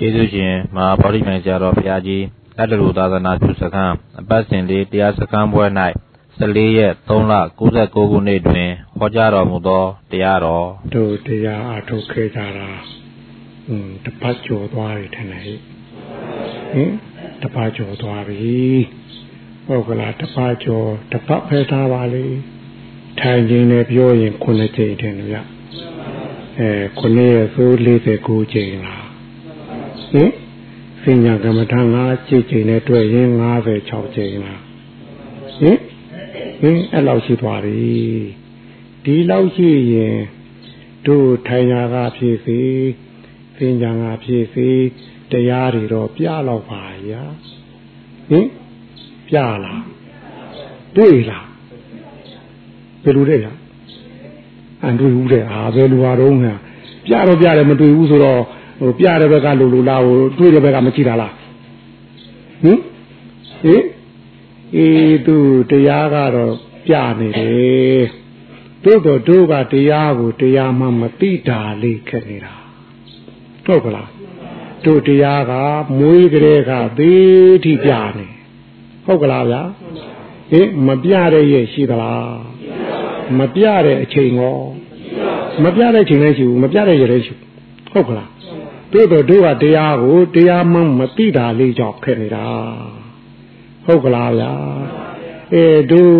ကျေးဇူးရှင်မဟာဗောဓိမြိုင်ဆရာတော်ဘုရားကြီးလက်တလူသာသနာပြုစခန်းအပတ်စဉ်လေးတရားစခန်းပွဲ၌14ရက်3လ69ခုနှစ်တွင်ဟောကြားတော်မူသောတရားတော်တို့တရားအထုတ်ခဲ့ကြတာอืมတပတ်ကျော်သွားပြီထင်တယ်ဟင်တပတ်ကျော်သွားပြီဟုတ်ကလားတပတ်ကျော်တပတ်ဖဲထားပါလေထိုင်ခြင်းနဲ့ပြောရင်ခုနှစ်ကြိမ်ထင်တယ်ဗျအဲခုနှစ်ရက်ဆို49ကြိမ်လား ဟင်စဉ္ညာကမ္မထာ9ကြိမ်ကြိမ်နဲ့တွေ့ရင်56ကြိမ်လားဟင်ဟင်အဲ့လောက်ရှိသွားပြီဒီလောက်ရှိရင်တို့ထိုင်ရာကဖြစ်စီစဉ္ညာကဖြစ်စီတရားတွေတော့ပြတော့ပါရာဟင်ပြလားတွေ့လားဘယ်လိုလဲလားအန်တွေ့ဘူးတဲ့အာဘယ်လိုဟာတော့ငါပြတော့ပြတယ်မတွေ့ဘူးဆိုတော့ ဟိုပြတဲ့ဘက်ကလူလူလားဟိုတွေ့တဲ့ဘက်ကမကြည့်တာလားဟင်ဟင်အေးသူတရားကတော့ပြနေတယ်တို့တော့တို့ကတရားကိုတရားမှမသိတာလေးခက်နေတာဟုတ်ကလားတို့တရားကမွေးကလေးကသေးထိပြနေဟုတ်ကလားဗျာဟင်မပြတဲ့ရဲ့ရှိသလားမပြတဲ့အချိန်ရောမပြတဲ့အချိန်လည်းရှိဘူးမပြတဲ့ရက်လည်းရှိဟုတ်ကလား တို့တော့တို့ကတရားကိုတရားမှမသိတာလေးကြောင့်ခဲ့နေတာဟုတ်ကလားဗျာအဲတို့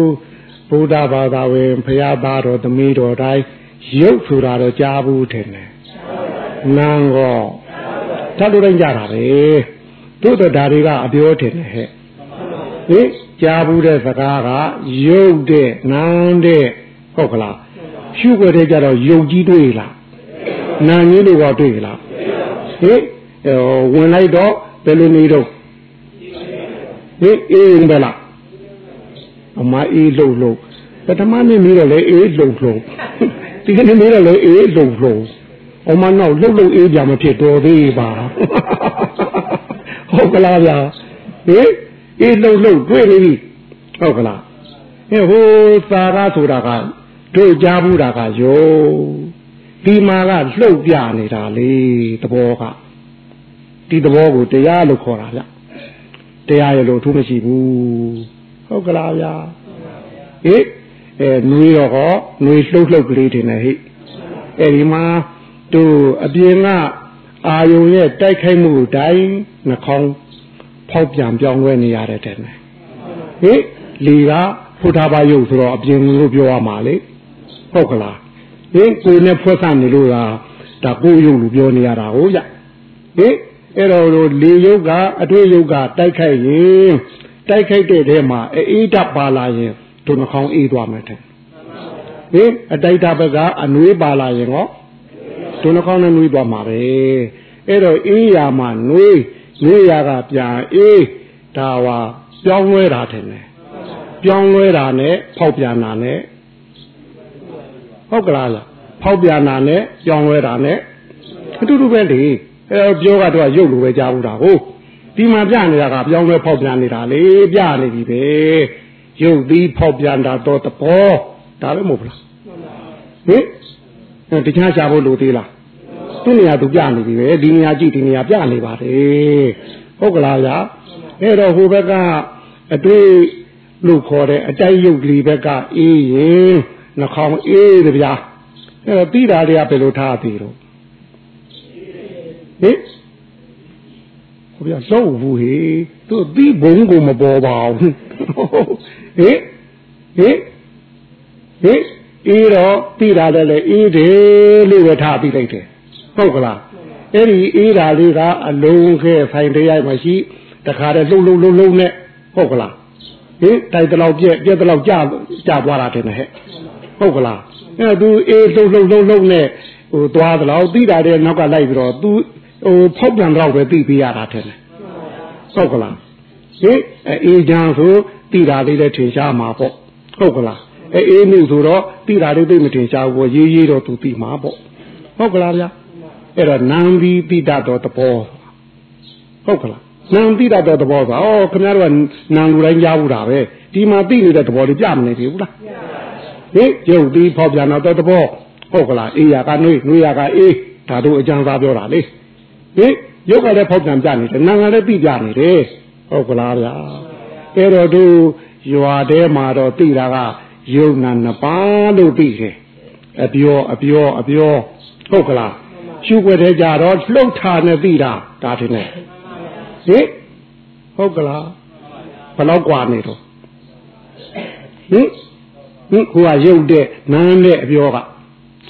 ဘုရားဘာသာဝင်ဖရာသားတော်သမီးတော်တိုင်းရုပ်ဆိုတာတော့ကြားဘူးထင်တယ်နာမ်ကောဓာတ်လိုတိုင်းကြတာပဲတို့တော့ဒါတွေကအပြောထင်တယ်ဟဲ့ဟင်ကြားဘူးတဲ့စကားကရုပ်တဲ့နာမ်တဲ့ဟုတ်ကလားရှုွက်တဲ့ကြတော့ယုံကြည်တွေ့လားနာမ်ကြီးလို့ကတွေ့လား ဟင်ဝင်လိုက်တော့ဘယ်လိုနေတော့ဟင်အေးဘယ်လားအမအေးလုံလုံပထမနေ့မိတော့လေအေးလုံလုံဒီကနေ့မိတော့လေအေးလုံလုံအမနောက်လှုပ်လှုပ်အေးကြမဖြစ်တော်သေးပါဟုတ်ကလားဗျာဟင်အေးလှုပ်လှုပ်တွေ့နေပြီဟုတ်ကလားဟဲ့ဟိုသာရဆိုတာကတို့ကြားဘူးတာကယော ဒီမှာကလှုပ်ပြနေတာလေသဘောကဒီသဘောကိုတရားလို့ခေါ်တာဗျတရားရလို့အထူးမရှိဘူးဟုတ်ကလားဗျာဟိအဲနွေတော့ဟောနွေလှုပ်လှုပ်ကလေးတင်နေဟိအဲဒီမှာတို့အပြင်ကအာယုံရဲ့တိုက်ခိုက်မှုတိုင်းနှာခေါင်းဖောက်ပြန်ပြောင်းလဲနေရတဲ့တဲ့ဟိလီကဖုထားပါယုတ်ဆိုတော့အပြင်လို့ပြောရမှာလေဟုတ်ကလား ဟင်ကိုယ်နဲ့ဖွဲ့ဆနေလို့လားဒါကိုယ်ယုတ်လို့ပြောနေရတာဟုတ်ကြဟင်အဲ့တော့လေယုတ်ကအတွေ့ယုတ်ကတိုက်ခိုက်ရင်တိုက်ခိုက်တဲ့ထဲမှာအေးဓာတ်ပါလာရင်ဒုနှခေါင်းအေးသွားမယ်တဲ့ဟင်အတိုက်တာဘက်ကအနှွေးပါလာရင်ဟောဒုနှခေါင်းနဲ့နှွေးသွားမှာပဲအဲ့တော့အေးရာမှာနှွေးနှွေးရာကပြန်အေးဒါဟာပြောင်းလဲတာတယ်ပြောင်းလဲတာနဲ့ဖောက်ပြန်တာနဲ့ ဟုတ်ကလားလားဖောက်ပြန်တာနဲ့ပြောင်းလဲတာနဲ့အတူတူပဲလေအဲပြောကတော့ရုပ်လိုပဲကြားဘူးတာဟုတ်ဒီမှာပြနေတာကပြောင်းလဲဖောက်ပြန်နေတာလေပြနေပြီပဲရုပ်သည်ဖောက်ပြန်တာတော့တဘောဒါလည်းမဟုတ်လားဟင်တခြားရှားဖို့လိုသေးလားသူ့နေရာသူပြနေပြီပဲဒီနေရာကြည့်ဒီနေရာပြနေပါတယ်ဟုတ်ကလားဗျာအဲ့တော့ဟိုဘက်ကအတွေ့လို့ခေါ်တဲ့အတိုက်ရုပ်ကလေးဘက်ကအေးရင် နှာခေါင်းအေးတယ်ဗျာအဲ့တော့ပြီးတာတွေကဘယ်လိုထားသေးတော့ဟင်ဟိုဗျာလှုပ်ဘူးဟေသူသီးဘုံကိုမပေါ်ပါဘူးဟင်ဟင်ဟင်အေးတော့ပြီးတာလည်းအေးတယ်လို့ပဲထားပြီးလိုက်တယ်ဟုတ်ကလားအဲ့ဒီအေးတာလေးကအလုံးခဲဆိုင်တရားမရှိတခါတည်းလှုပ်လှုပ်လှုပ်လှုပ်နဲ့ဟုတ်ကလားဟင်တိုက်တလောက်ပြက်ပြက်တလောက်ကြကြသွားတာတယ်ဟဲ့ ဟုတ်ကလားအဲ့သူအေးလှုပ်လှုပ်လှုပ်လှုပ်နဲ့ဟိုသွားသလောက်ပြီးတာတဲ့နောက်ကလိုက်ပြီးတော့သူဟိုဖောက်ပြန်တော့ပဲသိပေးရတာတယ်ဟုတ်ကလားဟင်အေးချမ်းဆိုသိတာလေးလည်းထင်ရှားမှာပေါ့ဟုတ်ကလားအဲအေးမှုဆိုတော့သိတာလေးသိမထင်ရှားဘူးရေးရေးတော့သူသိမှာပေါ့ဟုတ်ကလားဗျာအဲ့တော့နံပြီးတိတတော်သဘောဟုတ်ကလားနံတိတတော်သဘောဆိုဩခင်ဗျားတို့ကနံလူတိုင်းကြားဘူးတာပဲဒီမှာသိနေတဲ့သဘောလေးပြမနေသေးဘူးလား ဟင်ရုပ်ပြီးဖောက်ပြန်တော့သဘောဟုတ်ကလားအေးရကနှွေးနှွေးရကအေးဒါတို့အကျံစားပြောတာလေဟင် ရုပ်ကလည်းဖောက်ပြန်ပြနေတယ်နာငါလည်းပြီးပြနေတယ်ဟုတ်ကလားဗျာအဲ့တော့သူရွာထဲမှာတော့သိတာကယုံနာနှစ်ပါးလို့သိတယ်အပြောအပြောအပြောဟုတ်ကလားရှုွက်တဲ့ကြတော့လှုပ်ထာနဲ့သိတာဒါထင်တယ်ဟင်ဟုတ်ကလားဘယ်တော့กว่าနေတော့ဟင် ဟင်ကိုကရုပ်တဲ့နားနဲ့အပြောက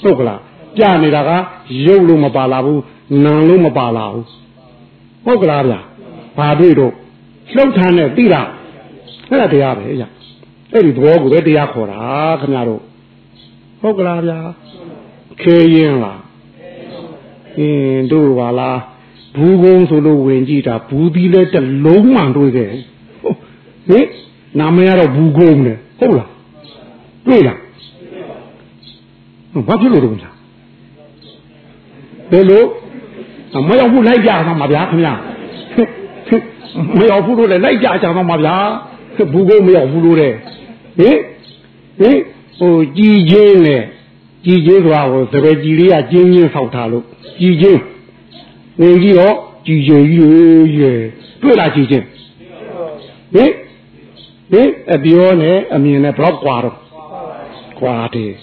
ဟုတ်ကလားကြနေတာကရုပ်လို့မပါလာဘူးနာလို့မပါလာဘူးဟုတ်ကလားဗျာဘာတွေ့တော့လှုပ်ထားနဲ့သိတာအဲ့ဒါတရားပဲရအဲ့ဒီသဘောကိုပဲတရားခေါ်တာခင်ဗျားတို့ဟုတ်ကလားဗျာခဲရင်လားအင်းတို့ပါလားဘူးကုန်းဆိုလို့ဝင်ကြည့်တာဘူးသီးလဲတလုံးမှန်တွေ့ခဲ့ဟင်နာမည်ကတော့ဘူးကုန်းလေဟုတ်လား တွေ့လားဘာဖြစ်လို့တော့ဗျာဘယ်လိုမရောက်ဘူးလိုက်ကြအောင်ပါဗျာခင်ဗျာမရောက်ဘူးလို့လည်းလိုက်ကြကြအောင်ပါဗျာဘူးကုန်းမရောက်ဘူးလို့တဲ့ဟင်ဟင်ဟိုကြည်ချင်းလေကြည်ချင်းဆိုတာဟိုသဘယ်ကြည်လေးကကျင်းချင်းဆောက်ထားလို့ကြည်ချင်းနေကြည့်တော့ကြည်ချင်းကြီးရေတွေ့လားကြည်ချင်းဟင်ဟင်အပြောနဲ့အမြင်နဲ့ဘလောက်กว่าတော့ กว่าတယ်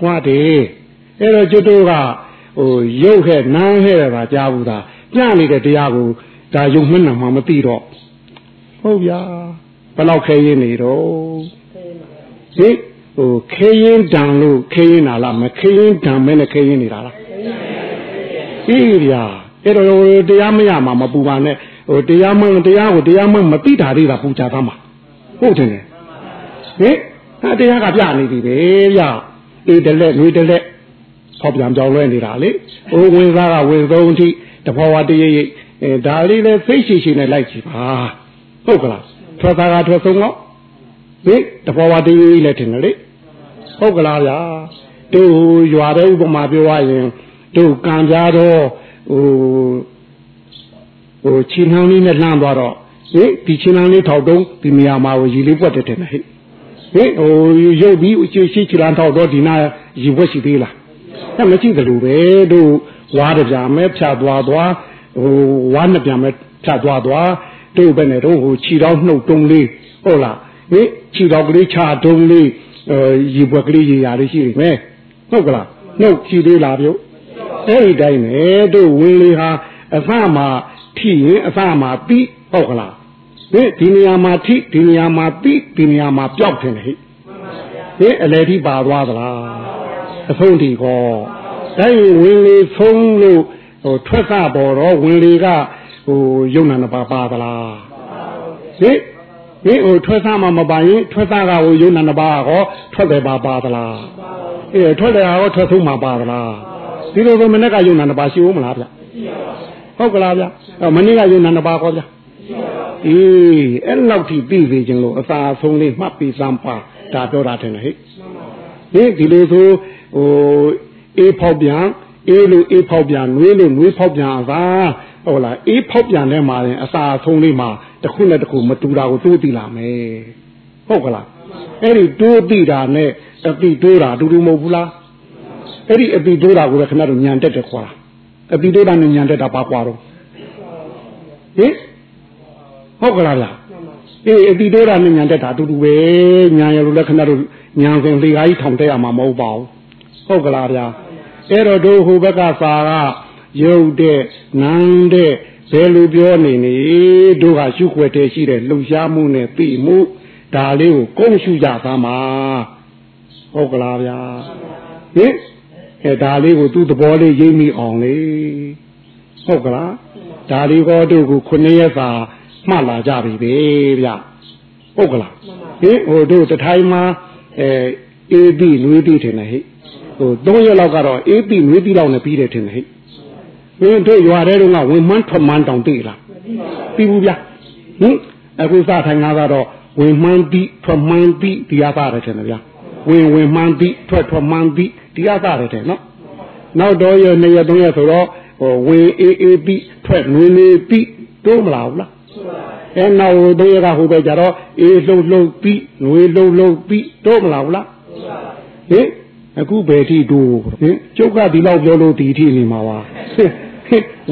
กว่าတယ်အဲ့တော့ကျွတ်တို့ကဟိုရုပ်ခဲ့နားခဲ့တာကြားဘူးသားပြနေတဲ့တရားကိုဒါယုံမှန်းနာမှမသိတော့ဟုတ်ဗျာဘယ်လောက်ခဲရင်းနေတော့ဟင်ဟိုခဲရင်တံလို့ခဲရင်နာလားမခဲရင်တံမဲနဲ့ခဲရင်နေတာလားအေးဗျာအဲ့တော့တရားမရမှာမပူပါနဲ့ဟိုတရားမတရားကိုတရားမမသိတာလေးကပူကြသားမှာဟုတ်တယ်ဟင် ဟာတရားကပြနေပြီပဲဗျာအေးတလက်ငွေတလက်ဖောက်ပြန်ကြောင်းလွဲနေတာလေဟိုဝင်စားကဝင်သုံးအထိတဘောဝတရရိပ်အဲဒါလေးလဲဖိတ်ရှိရှိနဲ့လိုက်ကြည့်ပါဟုတ်ကလားထွက်သားကထွက်ဆုံးတော့ဟင်တဘောဝတရရိပ်လည်းထင်တယ်လေဟုတ်ကလားဗျာတို့ရွာတဲ့ဥပမာပြောရရင်တို့ကံကြတော့ဟိုဟိုချင်းနှောင်းလေးနဲ့လှမ်းသွားတော့ဟင်ဒီချင်းနှောင်းလေးထောက်တုံးဒီနေရာမှာကိုရီလေးပွက်တယ်တဲ့ဟဲ့ ဟင်ဟိုရုပ်ပြီးရှိရှိချီလန်းထောက်တော့ဒီနာရီပွက်ရှိသေးလားအဲ့မကြည့်တယ်လို့ပဲတို့ဝါးတပြားမဲ့ဖြတ်သွားသွားဟိုဝါးနှစ်ပြားမဲ့ဖြတ်သွားသွားတို့ပဲနဲ့တော့ဟိုခြီတော့နှုတ်တုံးလေးဟုတ်လားဟင်ခြီတော့ကလေးချတုံးလေးရေပွက်ကလေးရေရာလေးရှိနေမယ်ဟုတ်ကလားနှုတ်ကြည့်သေးလားပြုတ်အဲ့ဒီတိုင်းနဲ့တို့ဝင်းလေးဟာအစမှာထိရင်အစမှာပြီးဟုတ်ကလား ဟင်ဒီနေရာမှာထိဒီနေရာမှာပြီးဒီနေရာမှာပျောက်တယ်ဟဲ့ဟင်အလေထိပါသွားသလားအဆုံးထိကောတိုင်းဝင်းလေးဆုံးလို့ဟိုထွက်ကပေါ်တော့ဝင်းလေးကဟိုယုံနာနှစ်ပါးပါသလားဟင်ဟင်ဟိုထွက်သားမှမပါရင်ထွက်သားကဟိုယုံနာနှစ်ပါးဟောထွက်တယ်ပါပါသလားအေးထွက်တယ်ဟောထွက်ဆုံးမှပါသလားဒီလိုဆိုမနေ့ကယုံနာနှစ်ပါးရှိဦးမလားဗျဟုတ်ကလားဗျအဲမနေ့ကယုံနာနှစ်ပါးဟောဗျ အေးအဲ့လောက်ထိသိစေခြင်းလို့အသာဆုံးလေးမှတ်ပြီးစမ်းပါဒါပြောတာတယ်ဟဲ့ဟင်ဒီလိုဆိုဟိုအေးဖောက်ပြန်အေးလို့အေးဖောက်ပြန်နွေးလို့နွေးဖောက်ပြန်အသာဟုတ်လားအေးဖောက်ပြန်တဲ့မှာရင်အစာဆုံးလေးမှာတစ်ခုနဲ့တစ်ခုမတူတာကိုတိုးသိလာမယ်ဟုတ်ကလားအဲ့ဒီတိုးသိတာနဲ့အတိတိုးတာအတူတူမဟုတ်ဘူးလားအဲ့ဒီအတိတိုးတာကိုလည်းခင်ဗျားတို့ညံတက်တယ်ခေါ်တာအတိတိုးတာနဲ့ညံတက်တာပါကွာတော့ဟင် ဟုတ်ကလားဗျာအေးအတိတိုးတာနဲ့ညံတက်တာအတူတူပဲညံရလို့လည်းခင်ဗျားတို့ညံစဉ်လေကားကြီးထောင်တက်ရမှာမဟုတ်ပါဘူးဟုတ်ကလားဗျာအဲ့တော့တို့ဟိုဘက်ကစာကရုပ်တဲ့နန်းတဲ့ဘယ်လိုပြောနေနေတို့ကရှုခွက်တဲ့ရှိတဲ့လှုပ်ရှားမှုနဲ့သိမှုဒါလေးကိုကုန်းရှုကြသားမှာဟုတ်ကလားဗျာဟင်အဲဒါလေးကိုသူ့သဘောလေးရိပ်မိအောင်လေဟုတ်ကလားဒါလေးကောတို့ကိုခုနှစ်ရက်သာ မှတ်လာကြပြီပဲဗျဟုတ်ကလားဟင်ဟိုတို့တထိုင်းမှာအဲအေးပြီးနွေးပြီးထင်တယ်ဟိဟို၃ရက်လောက်ကတော့အေးပြီးနွေးပြီးလောက်နဲ့ပြီးတယ်ထင်တယ်ဟိဟင်းတို့ရွာထဲတုန်းကဝင်မှန်းထွက်မှန်းတောင်သိလားပြီးဘူးဗျဟင်အခုစထိုင်ငါကတော့ဝင်မှန်းပြီးထွက်မှန်းပြီးဒီအသားရတယ်ထင်တယ်ဗျဝင်ဝင်မှန်းပြီးထွက်ထွက်မှန်းပြီးဒီအသားရတယ်တဲ့နော်နောက်တော့ရနှစ်ရက်သုံးရက်ဆိုတော့ဟိုဝင်အေးအေးပြီးထွက်နွေးနွေးပြီးတိုးမလာဘူးလား အဲနောက်သုံးရက်ကဟိုပဲကြတော့အေးလှုပ်လှုပ်ပြီးနွေးလှုပ်လှုပ်ပြီးတိုးမလာဘူးလားဟင်အခုဘယ်ထိတိုးဟင်ကျုပ်ကဒီလောက်ပြောလို့ဒီထိနေမှာပါဟ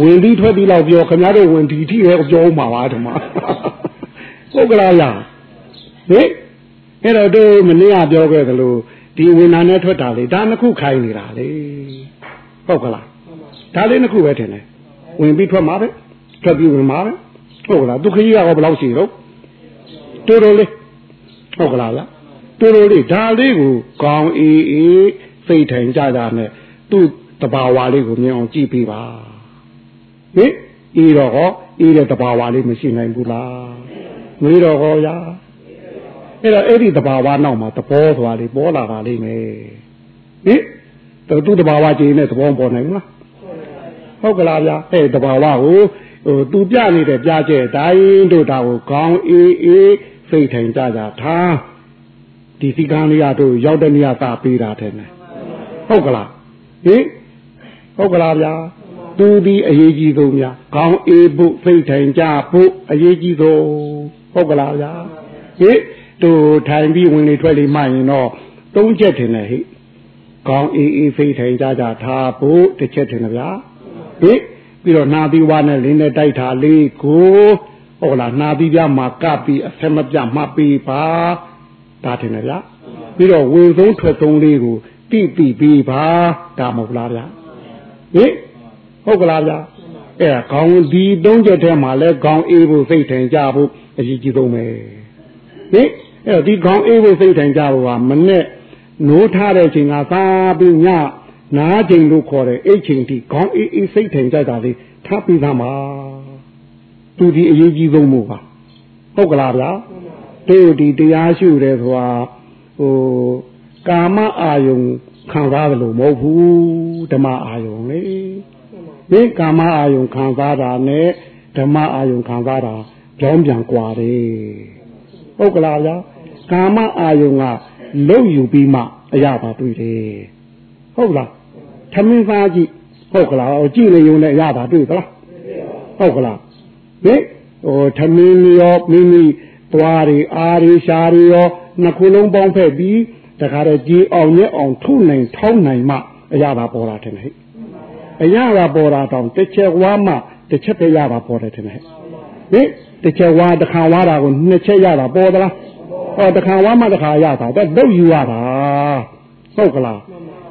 ဝင်ပြီးထွက်ပြီးတော့ပြောခင်ဗျားတို့ဝင်ဒီထိရဲ့ပြောမှာပါဓမ္မဟုတ်ကလားလားဟင်အဲ့တော့တို့မနေ့ကပြောခဲ့သလိုဒီဝိညာဉ်နဲ့ထွက်တာလေဒါနှစ်ခုခိုင်းနေတာလေဟုတ်ကလားဒါလေးနှစ်ခုပဲထင်တယ်ဝင်ပြီးထွက်မှာပဲထွက်ပြီးဝင်မှာပဲ ဟုတ်ကလားဒုက္ခကြီးကတော့ဘယ်လောက်ရှိတော့တိုးတိုးလေးဟုတ်ကလားလားတိုးတိုးလေးဒါလေးကိုကောင်းအေးအေးစိတ်ထိုင်ကြကြနဲ့သူ့တဘာဝလေးကိုမြင်အောင်ကြည့်ပေးပါဟင်အေးတော့ဟောအေးတဲ့တဘာဝလေးမရှိနိုင်ဘူးလားငွေတော့ဟောရာအဲ့တော့အဲ့ဒီတဘာဝနောက်မှာသဘောဆိုတာလေးပေါ်လာတာလေးမယ်ဟင်သူ့တဘာဝကြည့်နေသဘောပေါ်နိုင်မလားဟုတ်ကလားဗျာအဲ့တဘာဝကို ဟိုသူပြနေတဲ့ပြကျဲတိုင်းတို့တာကိုခေါင်းအေးအေးစိတ်ထိုင်ကြကြထားဒီစီကံလေးရတို့ရောက်တဲ့နေရာသာပေးတာတဲ့ဟုတ်ကလားဟင်ဟုတ်ကလားဗျာသူဒီအရေးကြီးဆုံးများခေါင်းအေးဖို့စိတ်ထိုင်ကြဖို့အရေးကြီးဆုံးဟုတ်ကလားဗျာဟင်တို့ထိုင်ပြီးဝင်လေထွက်လေမှရင်တော့သုံးချက်ထင်တယ်ဟိခေါင်းအေးအေးစိတ်ထိုင်ကြကြထားဖို့တစ်ချက်ထင်တယ်ဗျာဟင် ပြီးတော့နာသီဝါနဲ့လင်းနဲ့တိုက်တာလေးကိုဟုတ်လားနာသီပြမှာကပ်ပြီးအဆက်မပြမှတ်ပြီးပါဒါထင်တယ်ဗျာပြီးတော့ဝင်ဆုံးထွက်ဆုံးလေးကိုတိတိပြီးပါဒါမဟုတ်လားဗျာဟင်ဟုတ်ကလားဗျာအဲခေါင်းဒီသုံးချက်ထဲမှာလဲခေါင်းအေးဖို့စိတ်ထင်ကြဖို့အရေးကြီးဆုံးပဲဟင်အဲ့တော့ဒီခေါင်းအေးဖို့စိတ်ထင်ကြဖို့ကမနဲ့နိုးထားတဲ့ချိန်ကစားပြီးည နားချိန်လို့ခေါ်တယ်အဲ့ချိန်ထိခေါင်းအေးအေးစိတ်ထင်ကြတာလေးထားပြီးသားမှာသူဒီအရေးကြီးဆုံးမို့ပါဟုတ်ကလားဗျာတို့ဒီတရားရှုတယ်ဆိုတာဟိုကာမအာယုံခံစားတယ်လို့မဟုတ်ဘူးဓမ္မအာယုံလေဒီကာမအာယုံခံစားတာနဲ့ဓမ္မအာယုံခံစားတာကြောင်းပြန်กว่าတယ်ဟုတ်ကလားဗျာကာမအာယုံကလုံယူပြီးမှအရာပါတွေ့တယ်ဟုတ်လား သမင်းသားကြည့်ဟုတ်ကလားကြည့်နေုံနဲ့အရာပါတွေ့သလားဟုတ်ကလားဟင်ဟိုသမင်းရောမိမိသွားတွေအားတွေရှားတွေရောနှစ်ခုလုံးပေါင်းဖက်ပြီးတခါတည်းကြည်အောင်ညက်အောင်ထုနိုင်ထောင်းနိုင်မှအရာပါပေါ်တာထင်တယ်ဟဲ့အရာပါပေါ်တာတောင်တစ်ချက်ဝါမှတစ်ချက်တည်းရပါပေါ်တယ်ထင်တယ်ဟဲ့ဟင်တစ်ချက်ဝါတစ်ခါဝါတာကိုနှစ်ချက်ရတာပေါ်သလားဟောတစ်ခါဝါမှတစ်ခါရတာတော့လုတ်ယူရတာဟုတ်ကလား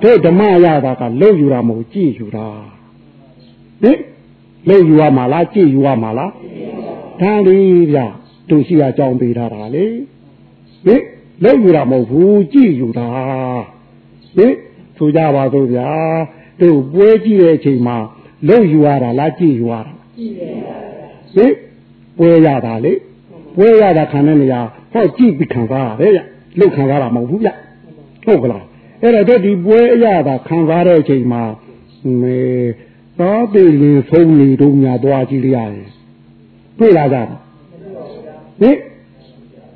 တို့ဓမ္မရတာကလုတ်ယူတာမဟုတ်ကြည်ယူတာဟင်လုတ်ယူရမှာလားကြည်ယူရမှာလားဒါလေးဗျသူရှိအကြောင်းပေးထားတာလေဟင်လုတ်ယူတာမဟုတ်ဘူးကြည်ယူတာဟင်ဆိုကြပါစို့ဗျာတို့ပွဲကြည့်တဲ့အချိန်မှာလုတ်ယူရတာလားကြည်ယူရတာဟင်ပွဲရတာလေပွဲရတာခံတဲ့နေရာဟောကြည့်ပြီးခံစားရတယ်ဗျလုတ်ခံစားတာမဟုတ်ဘူးဗျဟုတ်ကလား အဲ့တော့ဒီပွဲအရတာခံစားတဲ့အချိန်မှာမေသောတိလင်ဖုံးနေတို့ညာသွားကြည့်လိုက်ရတယ်တွေ့လာကြတာဟင်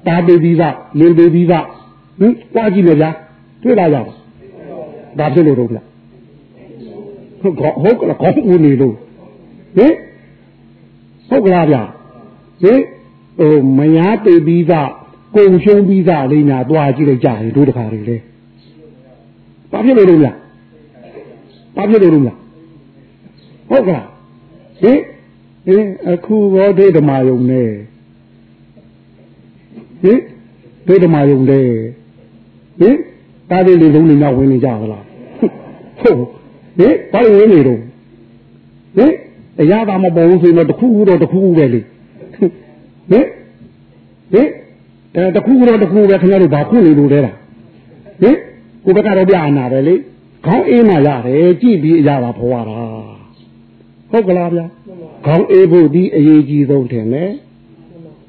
တာပေပြီးသားလင်ပေပြီးသားဟင်သွားကြည့်မယ်ဗျာတွေ့လာကြတာဒါဖြစ်လို့တော့ဗျဟုတ်ကဟုတ်ကလားကောင်းဦးနေလို့ဟင်ဟုတ်ကလားဗျာဟင်ဟိုမယားပေပြီးသားကုံရှုံးပြီးသားလေးညာသွားကြည့်လိုက်ကြရင်တို့တခါတွေလေ ဘာဖြစ်လို့လဲဗျာဘာဖြစ်လို့လဲဗျာဟုတ်ကလားဟင်ဟင်အခုဘောဒိဓမာယုံနဲ့ဟင်ဒိဓမာယုံနဲ့ဟင်တားလေးလေးလုံးနေတော့ဝင်နေကြပါလားဟုတ်ဟင်ဘာလို့ဝင်နေတော့ဟင်တရားသာမပေါ်ဘူးဆိုတော့တခုခုတော့တခုခုပဲလေဟင်ဟင်အဲတခုခုတော့တခုပဲခင်ဗျားတို့ဘာခုနေလို့လဲလားဟင် ကိုဘက်ကတော့ပြအာနာပဲလေခေါင်းအေးမှရတယ်ကြည့်ပြီးအရာပါဖွာတာဟုတ်ကလားဗျာခေါင်းအေးဖို့ဒီအရေးကြီးဆုံးထင်တယ်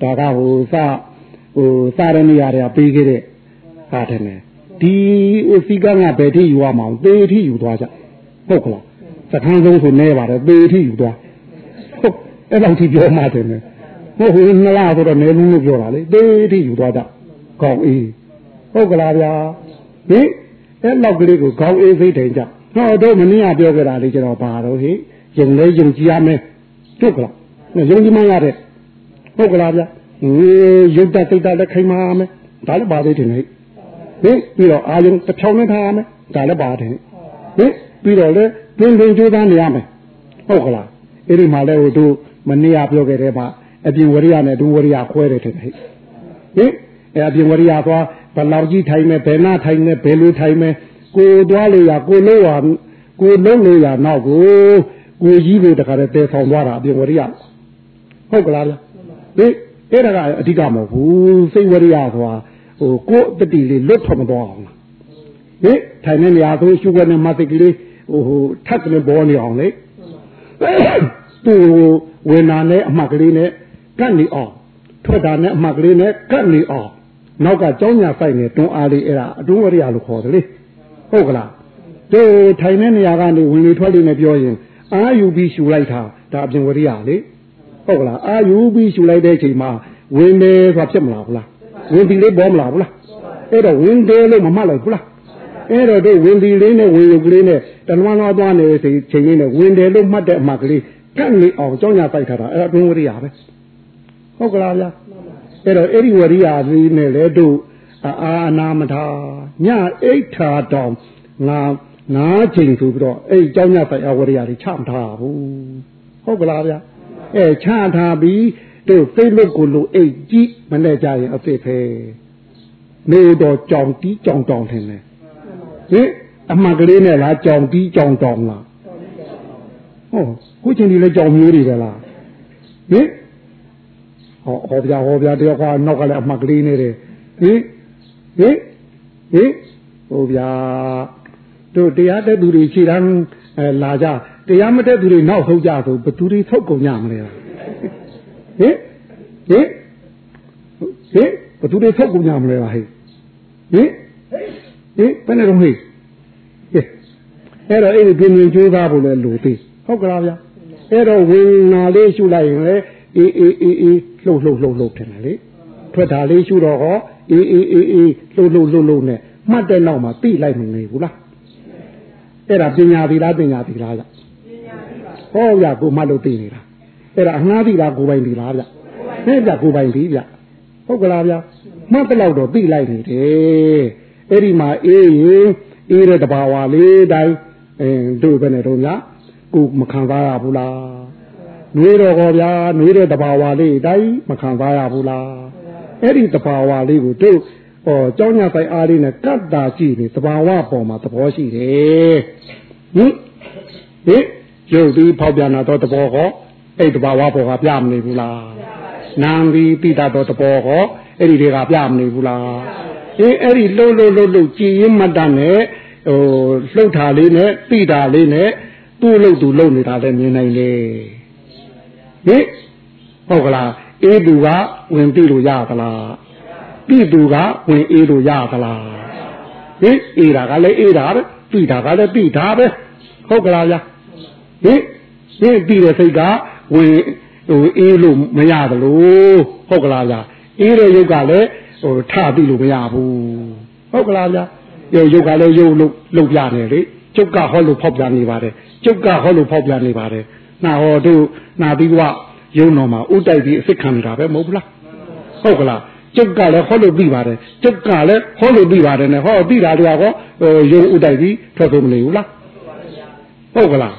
ဒါကဟိုစဟိုစရနေရတယ်ပေးခဲ့တဲ့ဟာထင်တယ်ဒီဟိုစီကန်းကဘယ်ထိယူရမအောင်သေထိယူသွားကြဟုတ်ကလားစခန်းဆုံးဆိုနေပါတယ်သေထိယူသွားဟုတ်အဲ့လောက်ထိပြောမှတယ်နဲ့ဟုတ်ဟိုနလားဆိုတော့နေလုံးလို့ပြောတာလေသေထိယူသွားကြခေါင်းအေးဟုတ်ကလားဗျာဟင် အဲ့လောက်ကလေးကိုခေါင်းအေးစိတ်ထိုင်ကြဟောတော့မင်းကပြောကြတာလေကျွန်တော်ပါတော့ဟိယုံလဲယုံကြည်ရမယ်ဟုတ်ကလားယုံကြည်မှရတဲ့ဟုတ်ကလားဗျဟေးယုတ်တစိတ်တလည်းခိုင်မာမယ်ဒါလည်းပါသေးတယ်ဟိဟင်ပြီးတော့အာယုံတစ်ဖြောင်းနဲ့ထားရမယ်ဒါလည်းပါတယ်ဟင်ပြီးတော့လေတွင်တွင်ကြိုးစားနေရမယ်ဟုတ်ကလားအဲ့ဒီမှာလဲဟိုတို့မနေ့ကပြောခဲ့တဲ့မှာအပြင်ဝရိယနဲ့ဒုဝရိယခွဲတယ်ထင်တယ်ဟင်အဲအပြင်ဝရိယသွား ဘလောက်ကြီးထိုင်မယ်ဘယ်နာထိုင်မယ်ဘယ်လိုထိုင်မယ်ကိုသွားလို့ရကိုလို့ရကိုလုံးလို့ရနောက်ကိုကိုကြီးကိုတခါတည်းတဲဆောင်သွားတာအပြင်ဝရိယဟုတ်ကလားဗျဟင်အဲ့ဒါကအဓိကမဟုတ်ဘူးစိတ်ဝရိယဆိုတာဟိုကိုယ်တတိလေးလွတ်ထွက်မသွားအောင်လားဟင်ထိုင်နေနေရာဆိုရှုခွက်နဲ့မသိကလေးဟိုဟိုထပ်ကနေပေါ်နေအောင်လေသူ့ဝေနာနဲ့အမှတ်ကလေးနဲ့ကတ်နေအောင်ထွက်တာနဲ့အမှတ်ကလေးနဲ့ကတ်နေအောင် နောက်ကကြောင်းညာဆိုင်နေတွန်းအားလေးအဲ့ဒါအတွင်းဝရိယလို့ခေါ်တယ်လေဟုတ်ကလားဒီထိုင်တဲ့နေရာကနေဝင်လေထွက်လေနဲ့ပြောရင်အာယူပြီးရှူလိုက်တာဒါအပြင်ဝရိယလေဟုတ်ကလားအာယူပြီးရှူလိုက်တဲ့အချိန်မှာဝင်တယ်ဆိုတာဖြစ်မလားဘူးလားဝင်ပြီးလေးပေါ်မလားဘူးလားအဲ့တော့ဝင်တယ်လို့မမှတ်လိုက်ဘူးလားအဲ့တော့တို့ဝင်ဒီလေးနဲ့ဝင်ရုပ်ကလေးနဲ့တဏှာသွားသွားနေစိချိန်လေးနဲ့ဝင်တယ်လို့မှတ်တဲ့အမှတ်ကလေးကန့်နေအောင်ကြောင်းညာပိုက်ထားတာအဲ့ဒါအတွင်းဝရိယပဲဟုတ်ကလားဗျာ အဲ့တော့အဲ့ဒီဝရိယလေးနဲ့လေတို့အာအနာမထာညအိဋ္ဌာတောင်ငါငါးချိန်ဆိုပြီးတော့အဲ့ကြောင်းညာပိုက်အဝရိယတွေချမထားဘူးဟုတ်ကလားဗျာအဲချထားပြီးတို့သိလို့ကိုလို့အိတ်ကြည့်မနဲ့ကြရင်အစ်စ်ပဲနေတော့ကြောင်တီးကြောင်တောင်ထင်တယ်ဟင်အမှန်ကလေးနဲ့လားကြောင်တီးကြောင်တောင်လားဟုတ်ခုချိန်ဒီလဲကြောင်မျိုးတွေပဲလားဟင် ဟောဟောပြဟောပြတယောက်ကနောက်ကလည်းအမှတ်ကလေးနေတယ်ဟင်ဟင်ဟင်ဟိုဗျာတို့တရားတဲ့သူတွေခြေတန်းလာကြတရားမတဲ့သူတွေနောက်ဆုံးကြဆိုဘသူတွေထုတ်ကုန်ကြမလဲဟင်ဟင်ဟင်ဘသူတွေထုတ်ကုန်ကြမလဲဟဲ့ဟင်ဟင်ဘယ်နဲ့တော့ဟဲ့အဲ့တော့အဲ့ဒီပြင်းပြင်းကြိုးစားဖို့လည်းလိုသေးဟုတ်ကလားဗျာအဲ့တော့ဝိညာဉ်လေးရှုလိုက်ရင်လေ အေးအေးအေးအေးလှုပ်လှုပ်လှုပ်လှုပ်တယ်လေထွက်တာလေးရှုတော့ဟောအေးအေးအေးအေးလှုပ်လှုပ်လှုပ်လှုပ်နဲ့မှတ်တဲ့နောက်မှာသိလိုက်မနေဘူးလားအဲ့ဒါပညာသီလားပညာသီလားဗျဟောဗျကိုမှတ်လို့သိနေတာအဲ့ဒါအငှားသီလားကိုပိုင်သီလားဗျဟဲ့ဗျကိုပိုင်သီဗျဟုတ်ကလားဗျမှတ်တဲ့လောက်တော့သိလိုက်နေတယ်အဲ့ဒီမှာအေးရင်အေးတဲ့တဘာဝလေးတိုင်းအင်းတို့ပဲနဲ့တော့ညာကိုမခံစားရဘူးလား နှွေးတော့ကောဗျာနှွေးတဲ့တဘာဝလေးတိုင်းမခံစားရဘူးလားအဲ့ဒီတဘာဝလေးကိုတို့ဟောเจ้าညာဆိုင်အားလေးနဲ့ကတ်တာကြည့်နေတဘာဝပေါ်မှာသဘောရှိတယ်ဟင်ဟင်ရုပ်ပြီးဖောက်ပြန်တော့တဘောဟောအဲ့တဘာဝပေါ်ကပြမနေဘူးလားနာမ်ပြီးပိတာတော့တဘောဟောအဲ့ဒီတွေကပြမနေဘူးလားအေးအဲ့ဒီလှုပ်လှုပ်လှုပ်လှုပ်ကြည်ရင်မတတ်နဲ့ဟိုလှုပ်တာလေးနဲ့ပိတာလေးနဲ့သူ့လှုပ်သူလှုပ်နေတာလည်းမြင်နိုင်လေ ဟင်ဟုတ်ကလားအေးသူကဝင်ပြီလို့ရသလားပြီသူကဝင်အေးလို့ရသလားဟင်အေးတာကလည်းအေးတာပဲပြီတာကလည်းပြီတာပဲဟုတ်ကလားဗျာဟင်ဟင်ပြီတဲ့စိတ်ကဝင်ဟိုအေးလို့မရသလိုဟုတ်ကလားဗျာအေးတဲ့ရုပ်ကလည်းဟိုထပြီလို့မရဘူးဟုတ်ကလားဗျာရုပ်ရုပ်ကလည်းရုပ်လို့လှုပ်ပြနေလေကျုပ်ကဟောလို့ဖောက်ပြနေပါတယ်ကျုပ်ကဟောလို့ဖောက်ပြနေပါတယ် နာဟောတို့နာပြီးကရုံတော်မှာဥတိုက်ပြီးအစ်စ်ခံနေတာပဲမဟုတ်ဘူးလားဟုတ်ကလားကျုပ်ကလည်းဟောလို့ပြီးပါတယ်ကျုပ်ကလည်းဟောလို့ပြီးပါတယ်နဲ့ဟောပြီးတာတွေကဟောရုံဥတိုက်ပြီးထွက်ဆုံးမနေဘူးလားဟုတ်ကလား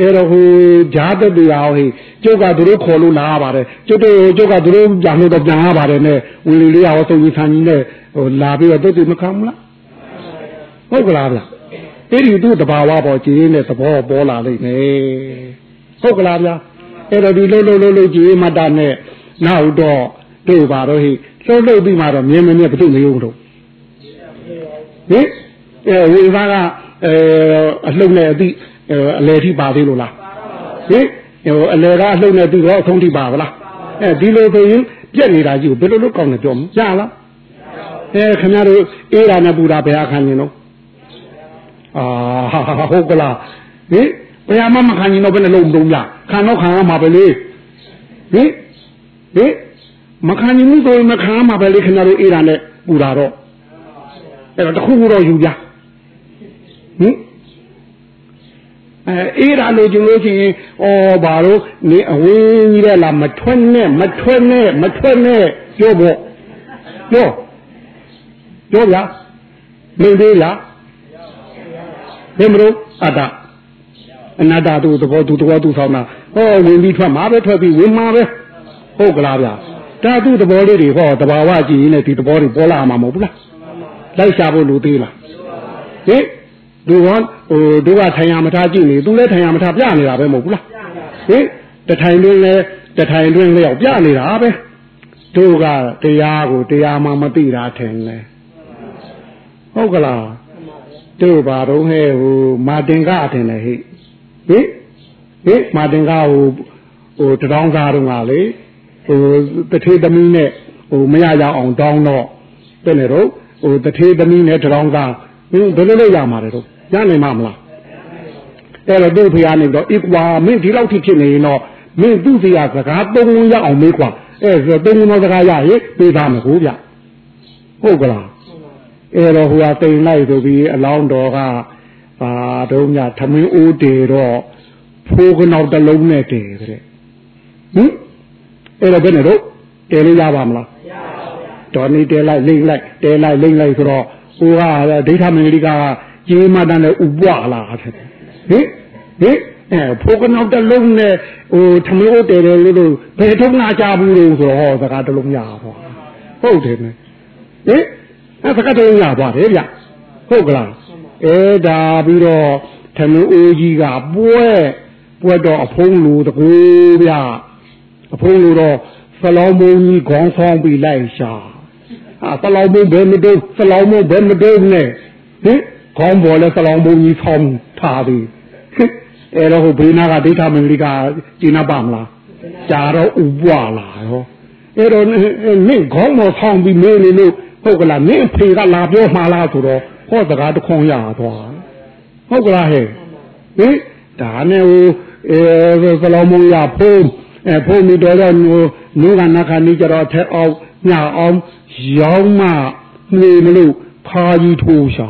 အဲ့တော့ဟိုဂျာတက်တရားဟိကျုပ်ကသူတို့ခေါ်လို့လာရပါတယ်ကျုပ်တို့ကျုပ်ကသူတို့ပြန်လို့တော့ပြန်ရပါတယ်နဲ့ဝင်လေလေးရောသုံးကြီးဆန်းကြီးနဲ့ဟိုလာပြီးတော့တုတ်တိမခံဘူးလားဟုတ်ကလားဗျအဲ့ဒီတို့တဘာဝပေါ်ကြည်ရင်းတဲ့သဘောပေါ်လာလိမ့်မယ် ဟုတ်ကလားဗျာအဲ့တော့ဒီလှုပ်လှုပ်လှုပ်လှုပ်ကြည်မတနဲ့နောက်တော့တို့ပါတော့ဟိလှုပ်လှုပ်ပြီးမှတော့မြင်မမြင်ဘုသူမယုံတော့ဟင်အဲဝိဘာကအဲအလှုပ်နဲ့အတိအလေထိပါသေးလို့လားဟင်ဟိုအလေကအလှုပ်နဲ့ပြီးတော့အဆုံးထိပါဗလားအဲဒီလိုဆိုရင်ပြက်နေတာကြီးကိုဘယ်လိုလုပ်ကောင်းလဲပြောမရလားအဲခင်ဗျားတို့အေးတာနဲ့ပူတာဘယ်အခါမြင်တော့အာဟုတ်ကလားဟင် ဘယ်မှမခံရင်တော့ဘယ်နဲ့လုံးမတုံးကြခံတော့ခံရမှာပဲလေဟင်ဟင်မခံရင်ဘူးဆိုရင်မခံရမှာပဲလေခင်ဗျားတို့အေးတာနဲ့ပူတာတော့အဲ့တော့တခုခုတော့ယူကြဟင်အဲအေးတာလို့ကျင်လို့ရှိရင်ဩဘာလို့နေအဝင်းကြီးတဲ့လားမထွက်နဲ့မထွက်နဲ့မထွက်နဲ့ပြောဖို့ပြောပြောဗျာမင်းသေးလားဘယ်မလို့အတ္တဟ အနတ္တသူသဘောသူသဘောသူဆောင်တာဟောဝင်ပြီးထွက်မှာပဲထွက်ပြီးဝင်မှာပဲဟုတ်ကလားဗျာဒါသူသဘောလေးတွေဟောတဘာဝကြည့်ရင်လည်းဒီသဘောတွေပေါ်လာမှာမဟုတ်ဘူးလားလိုက်ရှာဖို့လိုသေးလားဟင်သူကဟိုသူကထိုင်ရမထားကြည့်နေသူလည်းထိုင်ရမထားပြနေတာပဲမဟုတ်ဘူးလားဟင်တထိုင်တွင်းလဲတထိုင်တွင်းလျောက်ပြနေတာပဲတို့ကတရားကိုတရားမှမသိတာထင်တယ်ဟုတ်ကလားတို့ဘာတော့ဟဲ့ဟိုမာတင်ကအထင်တယ် ဟိဟိဟိမာတင်ကဟိုဟိုတထောင်းစားတော့ကလေဟိုတထေသမီးနဲ့ဟိုမရရအောင်တောင်းတော့တဲ့နေတော့ဟိုတထေသမီးနဲ့တထောင်းစားဟင်းဘယ်လိုလုပ်ရမှာလဲတော့ရနိုင်မှာမလားအဲ့တော့သူ့ဖေကနေတော့ဣကွာမင်းဒီလောက်ထိဖြစ်နေရင်တော့မင်းသူ့စီကစကားသုံးလုံးရအောင်မေးကွာအဲ့ဆိုသုံးလုံးစကားရရင်ပေးသားမယ်ကိုဗျဟုတ်ကလားအဲ့တော့ဟိုကတိမ်လိုက်ဆိုပြီးအလောင်းတော်က ဘာတော့ညထမင်းအိုးတေတော့ဖိုးကနောက်တစ်လုံးနဲ့တေတဲ့ဟင်အဲ့တော့ဘယ်နဲ့တော့တေလို့ရပါမလားမရပါဘူးတော်နေတေလိုက်လိမ့်လိုက်တေလိုက်လိမ့်လိုက်ဆိုတော့ဟိုကဒိဋ္ဌမင်္ဂလိကကြီးမတန်းနဲ့ဥပွားလာတဲ့ဟင်ဟင်အဲဖိုးကနောက်တစ်လုံးနဲ့ဟိုထမင်းအိုးတေတယ်လို့ဘယ်ထုံးလာကြဘူးလို့ဆိုတော့ဟောစကားတစ်လုံးရပါဟုတ်တယ်နဲ့ဟင်အဲစကားတစ်လုံးရပါတယ်ဗျဟုတ်ကလား အဲဒါပြီးတော့ထမင်းအိုးကြီးကပွဲပွဲတော့အဖုံးလူတကူဗျအဖုံးလူတော့ဆလောင်းမုံကြီးခေါင်းဆောင်ပြီးလိုက်ရှာအာဆလောင်းမုံဘယ်မတုံးဆလောင်းမုံဘယ်မတုံးနဲ့ဟင်ခေါင်းပေါ်လဲဆလောင်းမုံကြီးဆောင်ထားပြီးအဲတော့ဟိုဘေးနာကဒိဋ္ဌမင်္ဂလိကကျင်းပါမလားကြာတော့ဥပွားလာရောအဲတော့နင့်ခေါင်းပေါ်ဆောင်ပြီးမေးနေလို့ဟုတ်ကလားနင့်ဖေကလာပြောမှာလားဆိုတော့ ဟောစကားတခွန်ရသွားဟုတ်ကလားဟဲ့ဟင်ဒါနဲ့ဟိုအဲဆလောမုံရဖုံးအဲဖုံးပြီးတော့တော့နူးကနခါနေကြတော့ထက်အောင်ညအောင်ရောင်းမနေမလို့ဖာကြီးထိုးရှာ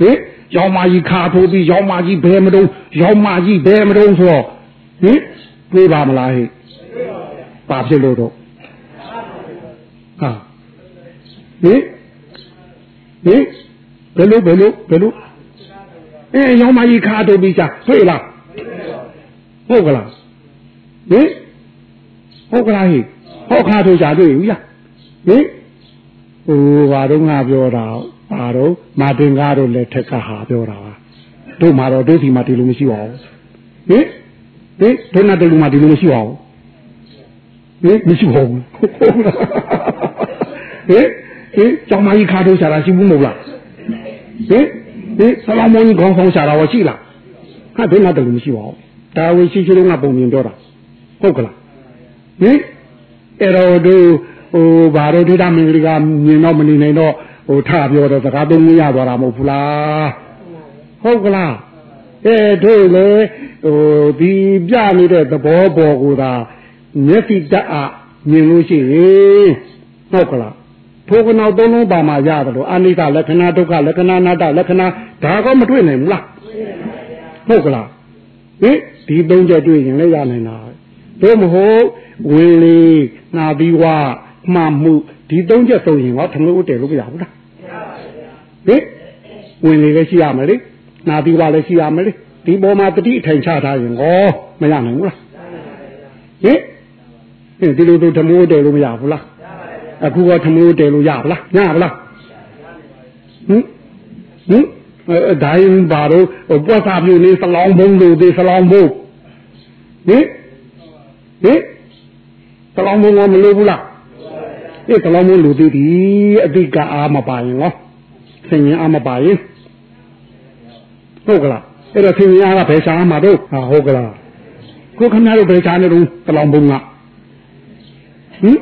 ဟင်ရောင်းမကြီးခါထိုးပြီးရောင်းမကြီးဘယ်မတုံးရောင်းမကြီးဘယ်မတုံးဆိုတော့ဟင်တွေးပါမလားဟဲ့ပါဖြစ်လို့တော့ဟာဟင် ဟင်ဘယ်လိုဘယ်လိုဘယ်လိုအဲရောင်းမကြီးခါထိုးပြီးရှာတွေ့လားဟုတ်ကလားဟင်ဟုတ်ကလားဟိဟောခါထိုးရှာတွေ့ဘူးလားဟင်ဟိုဘာတော့ငါပြောတာဘာတော့မာတင်ကားတို့လက်ထက်ကဟာပြောတာပါတို့မှာတော့တို့စီမှာဒီလိုမရှိပါဘူးဟင်ဟင်တို့နာတို့လူမှာဒီလိုမရှိပါဘူးဟင်မရှိပါဘူးဟုတ်လားဟင် ဟင်ကျောင်းမကြီးခါထိုးရှာတာရှိဘူးမဟုတ်လားဟင်ဟင်ဆလာမောင်းကြီးခေါင်းဆောင်ရှာတာရောရှိလားဟာတို့နာတို့လူမရှိပါဘူးဒါဝေရှိရှိလုံးကပုံမြင်ပြောတာဟုတ်ကလားဟင်အဲ့တော့တို့ဟိုဘာတို့ဒိဋ္ဌမင်္ဂလိကမြင်တော့မနေနိုင်တော့ဟိုထပြောတော့စကားသုံးရသွားတာမဟုတ်ဘူးလားဟုတ်ကလားအဲတို့လေဟိုဒီပြနေတဲ့သဘောပေါ်ကိုသာမျက်စိတက်အမြင်လို့ရှိရင်ဟုတ်ကလား ထိုကနောက်သုံးလုံးပါမှာရတယ်လို့အနိစ္စလက္ခဏာဒုက္ခလက္ခဏာနာတလက္ခဏာဒါကောမတွေ့နိုင်ဘူးလားဟုတ်ကလားဟင်ဒီသုံးချက်တွေ့ရင်လည်းရနိုင်တာတို့မဟုတ်ဝင်လေနာပြီးဝမှမှုဒီသုံးချက်သုံးရင်ဟောထမလို့တယ်လို့မရဘူးလားဟင်ဝင်လေလည်းရှိရမယ်လေနာပြီးဝလည်းရှိရမယ်လေဒီပေါ်မှာတတိအထိုင်ချထားရင်ဟောမရနိုင်ဘူးလားဟင်ဟင်ဒီလိုတို့ထမိုးတယ်လို့မရဘူးလား အခုကထမိုးတယ်လို့ရပါလားရပါလားဟင်ဟင်အဲဒိုင်းဘာလို့ပွက်စားပြနေစလောင်းဘုံလို့ဒီစလောင်းဘုံဟင်ဟင်စလောင်းဘုံကမလို့ဘူးလားဒီစလောင်းဘုံလို့ဒီဒီအတိကအားမပါရင်ဟောဆင်ရင်အားမပါရင်ဟုတ်ကလားအဲ့တော့ဆင်ရင်အားကဘယ်ရှားမှာတော့ဟာဟုတ်ကလားကိုခဏတို့ဘယ်ရှားနေတော့စလောင်းဘုံကဟင်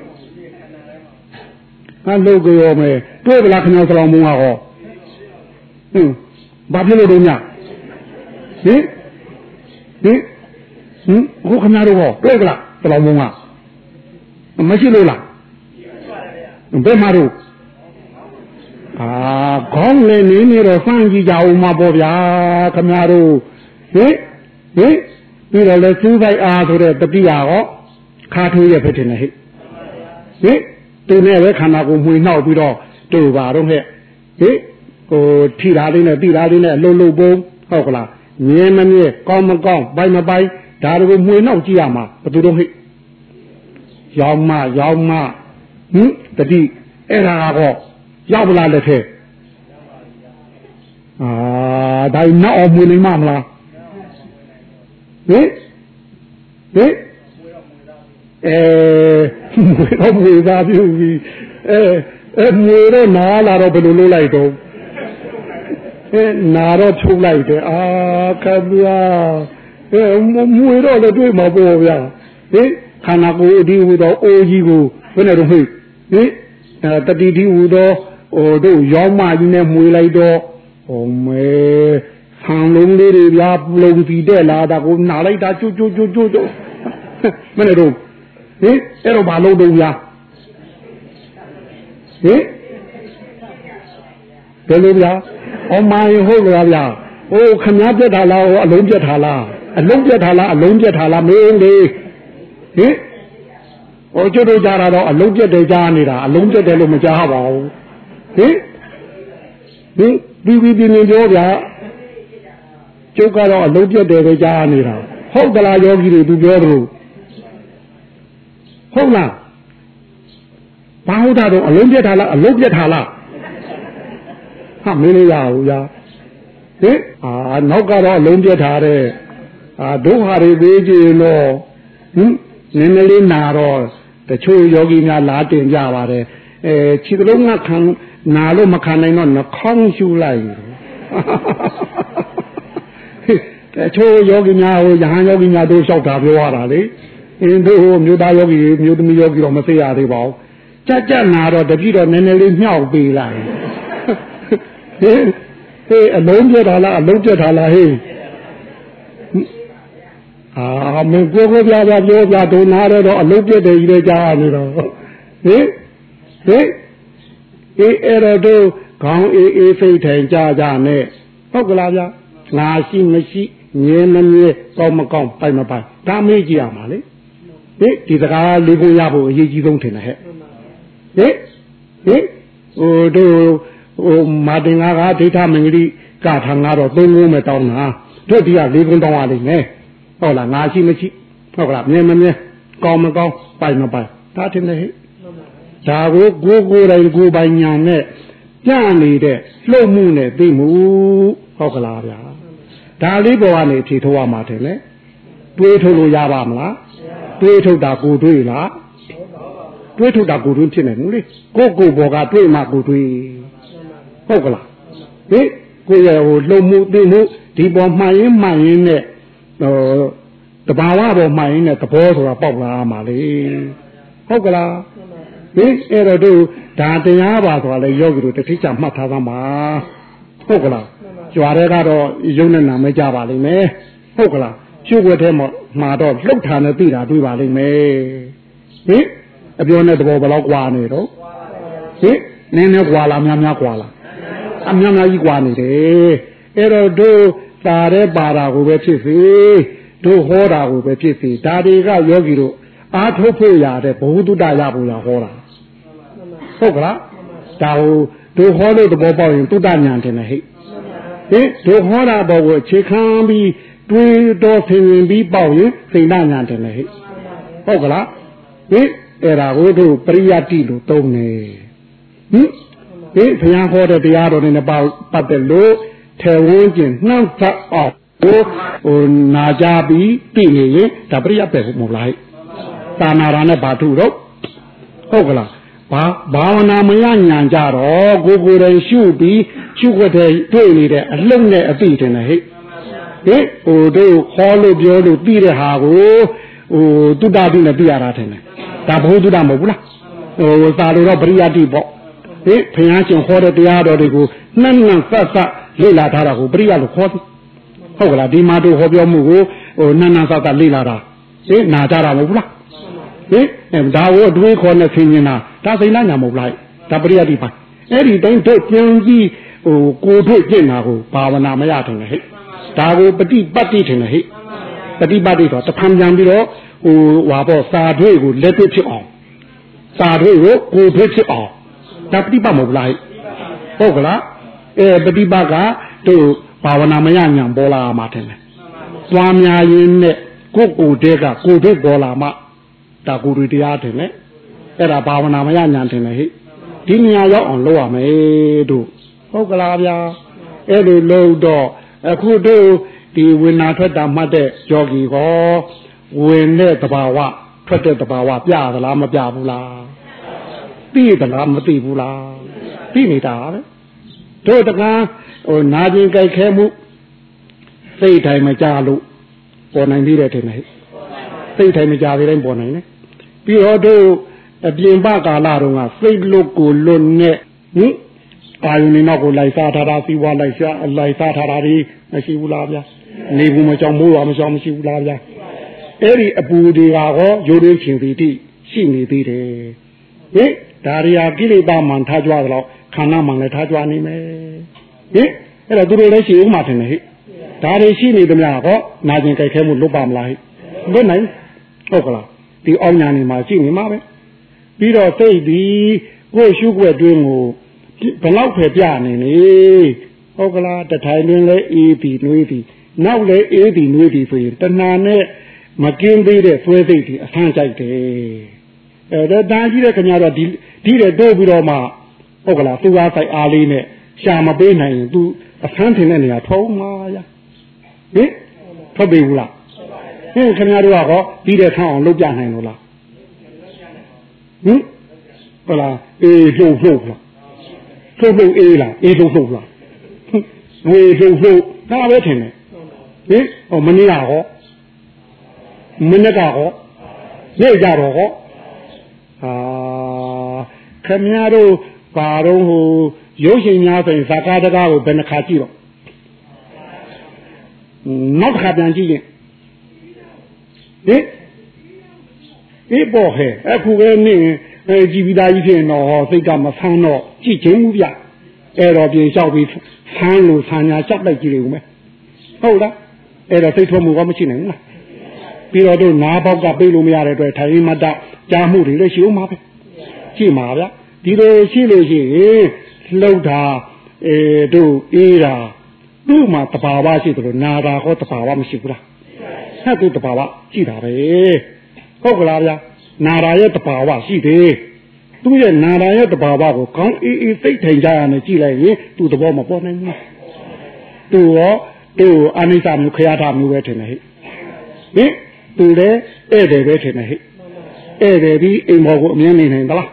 အလုပ်ကြောမယ်တွေ့ပလားခဏစလောင်းဘုံကဟောဟင်ဘာဖြစ်လို့တော့ညဟင်ဟင်ဟင်ကိုခဏတော့ဟောတွေ့ကလားတလောင်းမုံကမရှိလို့လားဘယ်မှာတော့အာခေါင်းလည်းနေနေတော့စမ်းကြည့်ကြအောင်မပေါ့ဗျာခမတို့ဟင်ဟင်ပြီးတော့လဲစူးဆိုင်အားဆိုတဲ့တတိယဟောခါထိုးရဖြစ်တယ်ဟဲ့ဟင် သူနဲ့ပဲခန္ဓာကိုယ်မှွေနှောက်ပြီးတော့တို့ပါတော့ဟဲ့ဟင်ဟိုထိတာလေးနဲ့တိတာလေးနဲ့လှုပ်လှုပ်ပုံဟုတ်ကလားမြဲမမြဲကောင်းမကောင်းပိုင်မပိုင်ဒါတွေကိုမှွေနောက်ကြည့်ရမှာဘယ်သူတော့ဟိရောင်မရောင်မဟင်တတိအဲ့ဒါကတော့ရောက်လာလက်ထဲအာဒါနောက်အောင်မှွေနေမှာမလားဟင်ဟင် အဲမွေတော့မွေသားပြုပြီးအဲအဲမွေတော့နားလာတော့ဘယ်လိုလုပ်လိုက်တော့အဲနာတော့ထုတ်လိုက်တယ်အာခဗျာအဲမွေတော့လည်းတွေ့မှာပေါ့ဗျာဟင်ခန္ဓာကိုယ်အဒီဟူသောအိုးကြီးကိုဘယ်နဲ့တော့ဟိဟင်အဲတတိတိဟူသောဟိုတို့ရောင်းမကြီးနဲ့မွေလိုက်တော့ဟိုမဲဆံလုံးလေးတွေဗျာပလုံစီတဲ့လာတာကိုနာလိုက်တာကျွတ်ကျွတ်ကျွတ်ကျွတ်မနဲ့တော့ ဟင်အဲ့တော့ဘာလုပ်တော့ဗျာဟင်ဘယ်လိုဗျာအမယဟုတ်လားဗျာဟိုခမားပြက်ထားလားဟိုအလုံးပြက်ထားလားအလုံးပြက်ထားလားအလုံးပြက်ထားလားမင်းလေဟင်ဟိုကျွတ်တို့ကြတာတော့အလုံးပြက်တယ်ကြားနေတာအလုံးပြက်တယ်လို့မကြားပါဘူးဟင်ဟင်ပြီးပြီးပြင်းပြင်းပြောဗျာကျုပ်ကတော့အလုံးပြက်တယ်ပဲကြားနေတာဟုတ်ကလားယောဂီတွေသူပြောတယ် ဟုတ်လားဘာဟုတ်တာတော့အလုံးပြက်ထားလားအလုံးပြက်ထားလားဟာမင်းလေးရဘူးညာဟင်အာနောက်ကတော့အလုံးပြက်ထားတဲ့အာဒုက္ခတွေသေးကြည့်လို့ဟင်နည်းနည်းလေးနာတော့တချို့ယောဂီများလာတင်ကြပါတယ်အဲခြေကလုံးကခံနာလို့မခံနိုင်တော့နှာခေါင်းရှူလိုက်တချို့ယောဂီများဟိုယဟန်ယောဂီများတို့လျှောက်တာပြောရတာလေ အင်းတို့မြို့သားယောဂီမြို့သမီးယောဂီတော့မသိရသေးပါဘူးကြက်ကြက်နာတော့တပြည့်တော့နည်းနည်းလေးမြှောက်ပေးလိုက်ဟေးဟေးအလုံးပြထားလားအလုံးပြထားလားဟေးအာမင်းကိုကိုပြပြပြောပြဒုံနာတော့အလုံးပြတယ်ကြီးလည်းကြားနေတော့ဟေးဟေးအေးအဲ့တော့တို့ခေါင်းအေးအေးစိတ်ထိုင်ကြကြနဲ့ဟုတ်ကလားဗျာငါရှိမရှိငြင်းမငြင်းကောင်းမကောင်းပိုင်မပိုင်ဒါမေးကြည့်ရမှာလေ ဟေးဒီစကားလေးကိုရဖို့အရေးကြီးဆုံးထင်တယ်ဟဲ့ဟေးဟေးဟိုတို့ဟိုမာတင်ငါကဒိဋ္ဌမင်္ဂလိကထာငါတော့သုံးလုံးမဲ့တောင်းတာတို့ဒီကလေးကုန်းတောင်းရလိမ့်မယ်ဟုတ်လားငါရှိမရှိဟုတ်ကလားမြင်မမြင်ကောင်းမကောင်းပိုင်မပိုင်ဒါထင်တယ်ဟဲ့ဒါကိုကိုကိုယ်တိုင်ကိုယ်ပိုင်ညာနဲ့ကြနေတဲ့လှုပ်မှုနဲ့သိမှုဟုတ်ကလားဗျာဒါလေးပေါ်ကနေဖြေထုတ်ရမှာတယ်လေတွေးထုတ်လို့ရပါမလား တွေးထုတ်တာကိုတွေးလားတွေးထုတ်တာကိုတွေးဖြစ်နေဘူးလေကိုကိုဘောကတွေးမှကိုတွေးဟုတ်ကလားဟင်ကိုရဲ့ဟိုလှုပ်မှုသိမှုဒီပေါ်မှန်ရင်မှန်ရင်နဲ့ဟိုတဘာဝပေါ်မှန်ရင်နဲ့သဘောဆိုတာပေါက်လာမှာလေဟုတ်ကလားဟင်အဲ့တော့တို့ဒါတရားပါဆိုတာလေယောဂီတို့တတိချမှတ်ထားသမှာဟုတ်ကလားကြွားတဲ့ကတော့ယုံနဲ့နာမကြပါလိမ့်မယ်ဟုတ်ကလားရှုပ်ွက်ထဲမှာ မှာတော့လှုပ်ထာနဲ့သိတာတွေ့ပါလိမ့်မယ်ဟင်အပြောနဲ့သဘောဘယ်လောက်ကွာနေတော့ဟင်နည်းနည်းကွာလားများများကွာလားအများများကြီးကွာနေတယ်အဲ့တော့တို့တာတဲ့ပါတာကိုပဲဖြစ်စေတို့ဟောတာကိုပဲဖြစ်စေဒါတွေကယောဂီတို့အားထုတ်ဖို့ရတဲ့ဘဝတုတ္တရဖို့ရဟောတာဟုတ်ကလားဒါဟိုတို့ဟောလို့သဘောပေါက်ရင်တုတ္တဉာဏ်တင်တယ်ဟဲ့ဟင်တို့ဟောတာဘောကိုအခြေခံပြီး တွေးတော်ဆင်ရင်ပြီးပေါက်ရင်စိတ်ဉာဏ်တင်တယ်ဟဲ့ဟုတ်ကလားဟင်အဲ့ဒါကိုတို့ပရိယတ်တိလို့သုံးနေဟင်ဟင်ဘုရားဟောတဲ့တရားတော်တွေနဲ့ပတ်သက်လို့ထေဝန်းကျင်နှောက်သက်အောင်ဟိုဟိုနာကြပြီးသိနေရင်ဒါပရိယတ်ပဲမဟုတ်လားသာနာရာနဲ့ဘာထုတော့ဟုတ်ကလားဘာဘာဝနာမရညာကြတော့ကိုကိုယ်တိုင်ရှုပြီးရှုခွက်တဲ့တွေ့နေတဲ့အလုံးနဲ့အတိတင်တယ်ဟဲ့ ဟင်ဟိုတို့ခေါ်လို့ပြောလို့ပြီးတဲ့ဟာကိုဟိုတုတ္တတိနဲ့ပြရတာထင်တယ်ဒါဘုသူတ္တမဟုတ်ဘူးလားဟိုသာလို့တော့ပရိယတ်တိပေါ့ဟင်ဘုရားရှင်ဟောတဲ့တရားတော်တွေကိုနှံ့နှံ့ဆက်ဆက်လေ့လာထားတာကိုပရိယတ်လို့ခေါ်တယ်ဟုတ်ကလားဒီမှာတို့ဟောပြောမှုကိုဟိုနှံ့နှံ့ဆက်ဆက်လေ့လာတာဟင်နာကြတာမဟုတ်ဘူးလားဟင်အဲဒါကိုအတွေးခေါ်နေဆင်ញင်တာဒါစိတ်နာညာမဟုတ်လားဒါပရိယတ်တိပါအဲ့ဒီတိုင်းတို့ကျင်းပြီးဟိုကိုတို့ကျင့်တာကိုဘာဝနာမရထင်တယ်ဟဲ့ ဒါကိုပฏิပတ်တိထင်တယ်ဟဲ့ပฏิပတ်တိတော့တဖန်ပြန်ပြီးတော့ဟိုဟွာပေါ့စာတွေးကိုလက်တွေ့ဖြစ်အောင်စာတွေးကိုကိုတွေးဖြစ်အောင်ဒါပฏิပတ်မဟုတ်လားဟုတ်ကလားအဲပฏิပတ်ကတို့ဟ ဘာဝနာမရညာပေါ်လာမှာတယ်သွားများရင်းနဲ့ကိုကိုတဲကကိုတို့ပေါ်လာမှဒါကိုတွေတရားတယ်လေအဲ့ဒါဘာဝနာမရညာတယ်လေဟိဒီနေရာရောက်အောင်လုပ်ရမယ်တို့ဟုတ်ကလားဗျာအဲ့လိုလုပ်တော့ အခုတို့ဒီဝိညာထွက်တာမှတ်တဲ့ယောဂီကောဝင်တဲ့တဘာဝထွက်တဲ့တဘာဝပြသလားမပြဘူးလားသိသလားမသိဘူးလားသိနေတာပဲတို့တကန်းဟိုနာကျင်ကြိုက်ခဲမှုစိတ်တိုင်းမကြလို့ပေါ်နိုင်သေးတယ်ထင်တယ်စိတ်တိုင်းမကြသေးတိုင်းပေါ်နိုင်တယ်ပြီးတော့တို့အပြင်ပကာလတုန်းကစိတ်လွတ်ကိုလွတ်နဲ့ဟင် အာယုန်နေနောက်ကိုလိုက်စားထားတာစီးပွားလိုက်ရှာလိုက်စားထားတာဒီမရှိဘူးလားဗျာနေဘူးမကြောင်မိုးရွာမကြောင်မရှိဘူးလားဗျာအဲ့ဒီအပူတွေကဟောရိုးရင်းချင်းစီတိရှိနေသေးတယ်ဟင်ဒါရီယာကိလေသာမှန်ထားကြွတော့ခန္ဓာမှန်လည်းထားကြွနေမယ်ဟင်အဲ့တော့သူတို့လည်းရှိဦးမှာထင်တယ်ဟိဒါတွေရှိနေသမျှဟောနာကျင်ကြိုက်ခဲမှုလွတ်ပါမလားဟိလွတ်နိုင်ဟုတ်ကလားဒီအောင်ညာနေမှာရှိနေမှာပဲပြီးတော့စိတ်ဒီကိုရှုွက်တွင်းကို ဘလောက်ဖယ်ပြနေနေဟုတ်ကလားတထိုင်တွင်လဲအေးပြီးနှွေးပြီးနောက်လဲအေးပြီးနှွေးပြီးဆိုရင်တဏှာနဲ့မကင်းသေးတဲ့သွေးစိတ်ဒီအဆန်းကြိုက်တယ်အဲဒါတန်းကြီးတဲ့ခင်ဗျားတော့ဒီဒီတဲ့တိုးပြီးတော့မှဟုတ်ကလားသူအားဆိုင်အားလေးနဲ့ရှာမပေးနိုင်ရင် तू အဆန်းထင်တဲ့နေရာထုံးမှာရဟင်ထွက်ပြီဘူးလားဟင်ခင်ဗျားတို့ကဟောပြီးတဲ့ဆောင်းအောင်လုပ်ပြနိုင်လို့လားဟင်ဟုတ်လားအေးလှုပ်လှုပ်လား လှုပ်လှုပ်အေးလားအေးလှုပ်လှုပ်လားဝေလှုပ်လှုပ်ဒါပဲထင်တယ်ဟင်ဟောမနေ့ကဟောမနေ့ကဟောနေ့ကြတော့ဟောဟာခင်ဗျားတို့ဘာတော့ဟိုရုပ်ရှင်များဆိုရင်ဇာကာတကားကိုဘယ်နှခါကြည့်တော့နောက်တစ်ခါပြန်ကြည့်ရင်ဟင်အေးပေါ်ဟဲ့အခုပဲနေ အဲကြည်ပြီးသားကြီးဖြစ်ရင်တော့ဟောစိတ်ကမဆန်းတော့ကြည့်ချင်းဘူးဗျအဲ့တော့ပြင်လျှောက်ပြီးဆန်းလို့ဆန်းညာလျှောက်လိုက်ကြည့်လို့မယ်ဟုတ်လားအဲ့တော့စိတ်ထွက်မှုကမရှိနိုင်ဘူးလားပြီးတော့တို့နားပေါက်ကပြေးလို့မရတဲ့အတွက်ထိုင်မတ်ကြားမှုတွေလည်းရှိအောင်ပါပဲရှိမှာဗျဒီလိုရှိလို့ရှိရင်လှုပ်တာအဲတို့အေးတာသူ့မှာတဘာဝရှိတယ်လို့နာတာဟောတဘာဝမရှိဘူးလားဆက်သူတဘာဝရှိတာပဲဟုတ်ကလားဗျာ နာတာရဲ့တဘာဝရှိတယ်သူ့ရဲ့နာတာရဲ့တဘာဝကိုကောင်းအေးအေးသိထိုင်ကြရမယ်ကြည့်လိုက်ရင်သူ့သဘောမပေါ်နိုင်ဘူးသူရောသူ့အနိစ္စမျိုးခရတာမျိုးပဲထင်တယ်ဟဲ့ဟင်သူလည်းဧည့်တယ်ပဲထင်တယ်ဟဲ့ဧည့်တယ်ပြီးအိမ်ဘော်ကိုအမြင်နေနိုင်သလား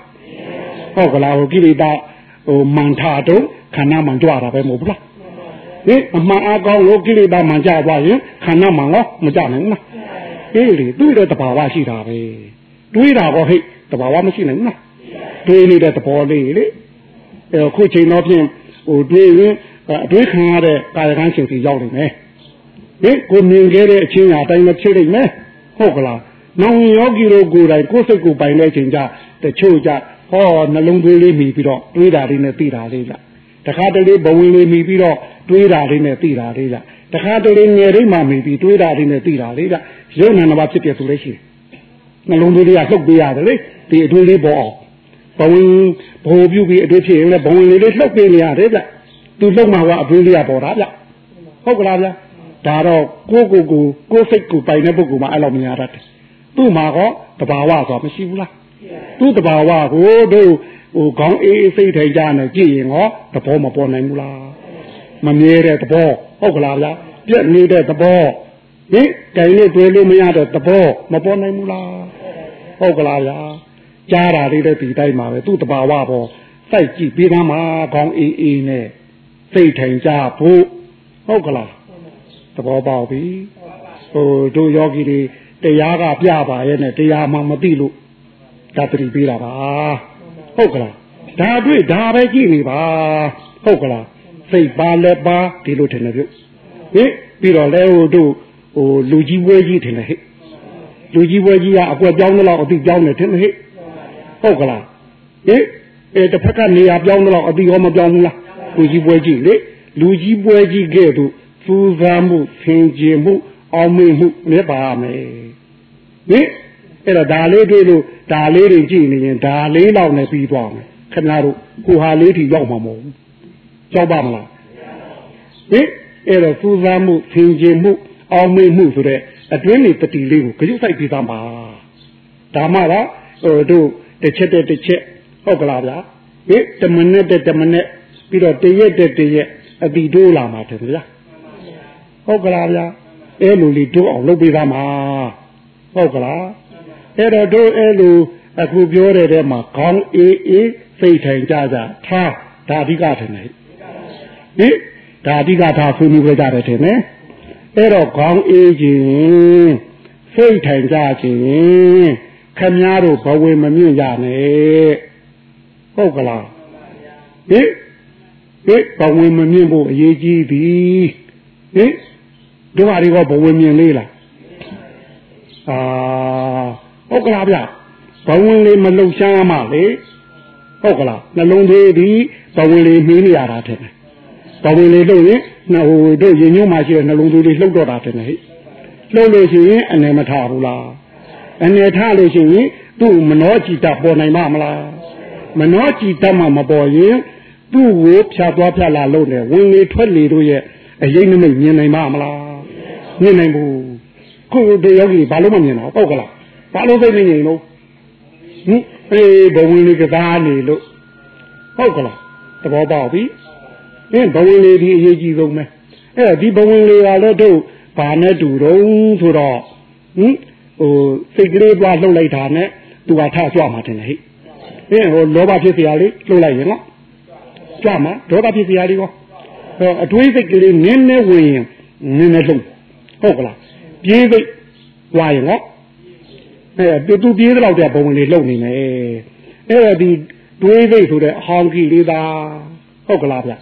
ဟုတ်ကလားဟိုကိလေသာဟိုမန်ထာတုံးခန္ဓာမှန်ကြွတာပဲမဟုတ်ဘူးလားဟင်အမှန်အကောင်းလို့ကိလေသာမှန်ကြသွားရင်ခန္ဓာမှန်ရောမကြနိုင်ဘူးလားအေးလေသူ့ရဲ့တဘာဝရှိတာပဲ တွေးတာကောဟိတ်တဘာဝမရှိနိုင်ဘူးလားတွေးနေတဲ့သဘောလေးလေအဲခုချိန်တော့ဖြင့်ဟိုတွေးရင်အတွေးခံရတဲ့ကာယကံရှင်စီရောက်နေမယ်ဟင်ကိုမြင်ခဲ့တဲ့အချင်းအတိုင်းမဖြစ်နိုင်မယ်ဟုတ်ကလားနောင်ယောဂီတို့ကိုယ်တိုင်ကိုယ်စိတ်ကိုပိုင်တဲ့အချိန်ကြတချို့ကြဟောနှလုံးသွေးလေးမိပြီးတော့တွေးတာလေးနဲ့သိတာလေးကြတခါတလေဘဝင်လေးမိပြီးတော့တွေးတာလေးနဲ့သိတာလေးကြတခါတလေငယ်လေးမှမိပြီးတွေးတာလေးနဲ့သိတာလေးကြရုပ်နာနာဖြစ်ပြဆိုလို့ရှိတယ် နှလုံးသွေးလေးကလှုပ်ပေးရတယ်လေဒီအတွေးလေးပေါ်အောင်ဘဝင်ဘိုးပြုပြီးအတွေးဖြစ်ရင်လည်းဘဝင်လေးလေးလှုပ်ပေးနေရတယ်ဗျသူလှုပ်မှာကအတွေးလေးကပေါ်တာဗျဟုတ်ကလားဗျဒါတော့ကိုကိုကိုကိုစိတ်ကိုပိုင်တဲ့ပုဂ္ဂိုလ်မှအဲ့လိုမရတတ်တယ်သူ့မှာကောတဘာဝဆိုမရှိဘူးလားသူ့တဘာဝကိုတို့ဟိုခေါင်းအေးအေးစိတ်ထိုင်ကြနေကြည့်ရင်ဟောသဘောမပေါ်နိုင်ဘူးလားမမြဲတဲ့သဘောဟုတ်ကလားဗျာပြက်နေတဲ့သဘော ဟင်တိုင်နဲ့တွေ့လို့မရတဲ့သဘောမပေါ်နိုင်ဘူးလားဟုတ်ကလားဗျာကြားတာလေးတဲ့ဒီတိုင်းမှာပဲသူ့တဘာဝပေါ်စိုက်ကြည့်ပြီးသားမှာခေါင်းအေးအေးနဲ့စိတ်ထိုင်ကြဖို့ဟုတ်ကလားသဘောပေါက်ပြီဟိုတို့ယောဂီတွေတရားကပြပါရဲ့နဲ့တရားမှမသိလို့ဒါတတိပေးတာပါဟုတ်ကလားဒါတွေ့ဒါပဲကြည့်နေပါဟုတ်ကလားစိတ်ပါလက်ပါဒီလိုထင်တယ်ပြုဟင်ပြီးတော့လဲဟိုတို့ ဟိုလူကြီးပွဲကြီးထင်တယ်ဟဲ့လူကြီးပွဲကြီးကအကွက်ပြောင်းတော့အတိပြောင်းတယ်ထင်တယ်ဟဲ့ဟုတ်ကလားဟင်အဲတစ်ဖက်ကနေရာပြောင်းတော့အတိရောမပြောင်းဘူးလားလူကြီးပွဲကြီးလေလူကြီးပွဲကြီးကဲ့သို့စူးစမ်းမှုသင်ကျင်မှုအောင်မေ့မှုနဲ့ပါမယ်ဟင်အဲ့တော့ဒါလေးတွေ့လို့ဒါလေးတွေကြည့်နေရင်ဒါလေးလောက်နဲ့ပြီးသွားမယ်ခင်ဗျားတို့ကိုဟာလေးထိရောက်မှာမဟုတ်ဘူးကြောက်ပါမလားဟင်အဲ့တော့စူးစမ်းမှုသင်ခြင်းမှု အောင်မေ့မှုဆိုတဲ့အတွင်းနေတတိလေးကိုကြွစိုက်ပြီးသားပါဒါမှတော့ဟိုတို့တစ်ချက်တစ်ချက်ဟုတ်ကလားဗျာဟင်တမနက်တမနက်ပြီးတော့တရက်တရက်အတိတိုးလာမှာတယ်ဗျာဟုတ်ကလားဗျာအဲ့လိုလေးတိုးအောင်လုပ်ပေးသားမှာဟုတ်ကလားအဲ့တော့တို့အဲ့လိုအခုပြောတဲ့ထဲမှာခေါင်းအေးအေးစိတ်ထိုင်ကြကြထားဒါအဓိကထင်တယ်ဟင်ဒါအဓိကထားဆွေးနွေးကြတယ်ထင်တယ် အဲ့တော့ခေါင်းအေးခြင်းစိတ်ထိုင်ကြခြင်းခမည်းတော်ဘဝမမြင့်ရနဲ့ဟုတ်ကလားဟင်ဟင်ဘဝမမြင့်ဖို့အရေးကြီးပြီဟင်တို့ဟာတွေကဘဝမြင့်လေးလားအာဟုတ်ကလားဗျဘဝင်လေးမလှုပ်ရှားမှလေဟုတ်ကလားနှလုံးသေးသည်ဘဝင်လေးနှီးနေရတာတဲ့ဘဝင်လေးလှုပ်ရင် ဟိုတို့ရင်ညွှန်းမှရှိတဲ့နှလုံးသေးလေးလှုပ်တော့တာတဲ့ဟိလှုပ်လို့ရှိရင်အနေမထဘူးလားအနေထလို့ရှိရင်သူ့မနှောကြည်တပေါ်နိုင်မှာမလားမနှောကြည်တမှမပေါ်ရင်သူ့ကိုဖြတ်သွားဖြတ်လာလို့နေဝင်လေထွက်လေတို့ရဲ့အရေးနမိတ်မြင်နိုင်မှာမလားမြင်နိုင်ဘူးခုတယောက်ကြီးဘာလို့မမြင်တော့ဟုတ်ကလားဘာလို့သိနေနေလို့ဟင်အေးဘဝင်လေးကစားနေလို့ဟုတ်ကလားသဘောပေါက်ပြီ ဟင်းဘဝင်လေးဒီအရေးကြီးဆုံးပဲအဲ့ဒီဘဝင်လေးကလည်းတို့ဘာနဲ့တူတုံးဆိုတော့ဟင်ဟိုစိတ်ကလေးပွားလှုပ်လိုက်တာနဲ့သူကထကြွမှာတင်လေဟိဟင်းဟိုလောဘဖြစ်စရာလေးလှုပ်လိုက်ရင်နော်ကြွမှာဒေါသဖြစ်စရာလေးရောဟိုအတွေးစိတ်ကလေးနင်းနေဝင်ရင်နင်းနေလှုပ်ဟုတ်ကလားပြေးစိတ်ကြွားရင်နော်အဲ့တူတူပြေးတဲ့လောက်တဲ့ဘဝင်လေးလှုပ်နေမယ်အဲ့ဒီတွေးစိတ်ဆိုတဲ့အဟောင်းကြီးလေးသာဟုတ်ကလားဗျ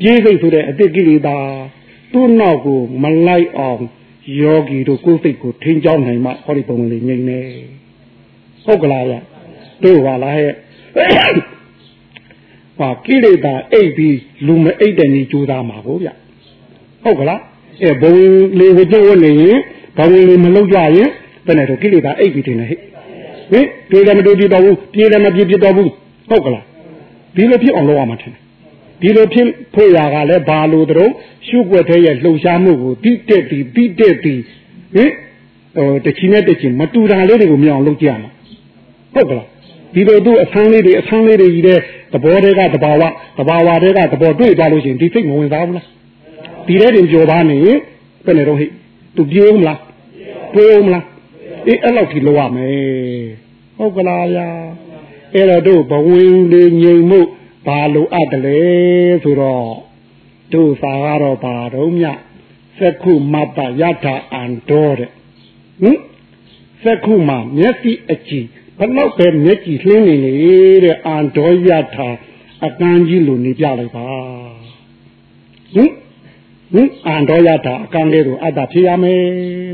ပြေးစိတ်ဆိုတဲ့အစ်စ်ကြီးလေးသာသူ့နောက်ကိုမလိုက်အောင်ယောဂီတို့ကိုယ်စိတ်ကိုထိန်းချောင်းနိုင်မှဟောဒီဘုံလေးငြိမ့်နေဟုတ်ကလားဗျတို့ပါလားဟဲ့ဟာကိလေသာအိပ်ပြီးလူမအိပ်တဲ့နေကြိုးစားမှာကိုဗျဟုတ်ကလားအဲဘုံလေးကိုကြိုးနေရင်ဘုံလေးမလောက်ကြရင်ဘယ်နဲ့တော့ကိလေသာအိပ်ပြီးတင်နေဟဲ့ဟင်တွေးတယ်မတွေးပြတော့ဘူးပြေးတယ်မပြေးပြတော့ဘူးဟုတ်ကလားဒီလိုဖြစ်အောင်လုပ်ရမှာထင် ဒီလိုဖြစ်ဖို့ရာကလည်းဘာလို့တုံးရှုွက်တဲ့ရဲ့လှုပ်ရှားမှုကိုတိတက်ပြီးပြီးတက်ပြီးဟင်ဟိုတချီနဲ့တချီမတူတာလေးတွေကိုမြင်အောင်လုပ်ကြရမှာဟုတ်ကလားဒီလိုသူ့အဆန်းလေးတွေအဆန်းလေးတွေကြီးတဲ့သဘောတွေကတဘာဝတဘာဝတွေကသဘောတွေ့သွားလို့ရှိရင်ဒီစိတ်မဝင်စားဘူးလားဒီတဲ့တင်ကြော်ပါနေဘယ်နဲ့တော့ဟိသူပြေးဦးမလားပြေးဦးမလားအေးအဲ့လောက်ကြီးလောက်ရမယ်ဟုတ်ကလားဗျာအဲ့တော့တို့ဘဝင်လေးငြိမ်မှု ဘာလိုအပ်တယ်လဲဆိုတော့တို့စာကတော့ဘာတော့မြသက္ခုမတ္တယထာအန္တောတဲ့ဟင်သက္ခုမှာမျက်စိအကြည့်ဘလောက်ပဲမျက်ကြည့်လှင်းနေလေတဲ့အန္တောယထာအကန်းကြီးလိုနေပြလိုက်ပါဟင်ဟင်အန္တောယထာအကန်းလေးကိုအတ္တဖြစ်ရမယ်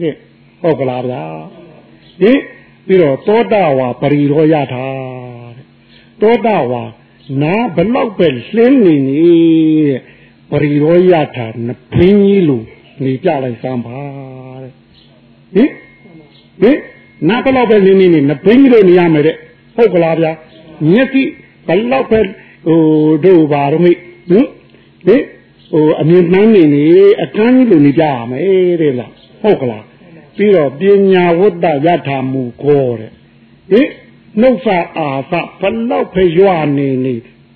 တဲ့ဟုတ်ကလားဗျာဟင်ပြီးတော့သောတာဝါပရိရောယထာတဲ့သောတာဝါ နာဘလောက်ပဲလှင်းနေနေတဲ့ပရိရောယထာနပင်းကြီးလိုနေပြလိုက်စမ်းပါတဲ့ဟင်ဟင်နာဘလောက်ပဲလှင်းနေနေနပင်းကြီးလိုနေရမယ်တဲ့ဟုတ်ကလားဗျာမျက်စိဘလောက်ပဲဟိုတို့ပါတော့မိဟင်ဟင်ဟိုအမြင်နှမ်းနေနေအကန်းကြီးလိုနေကြရမယ်တဲ့လားဟုတ်ကလားပြီးတော့ပညာဝတ္တယထာမူကောတဲ့ဟင် နှုတ်စာအာသဘလောက်ဖရွနေနေ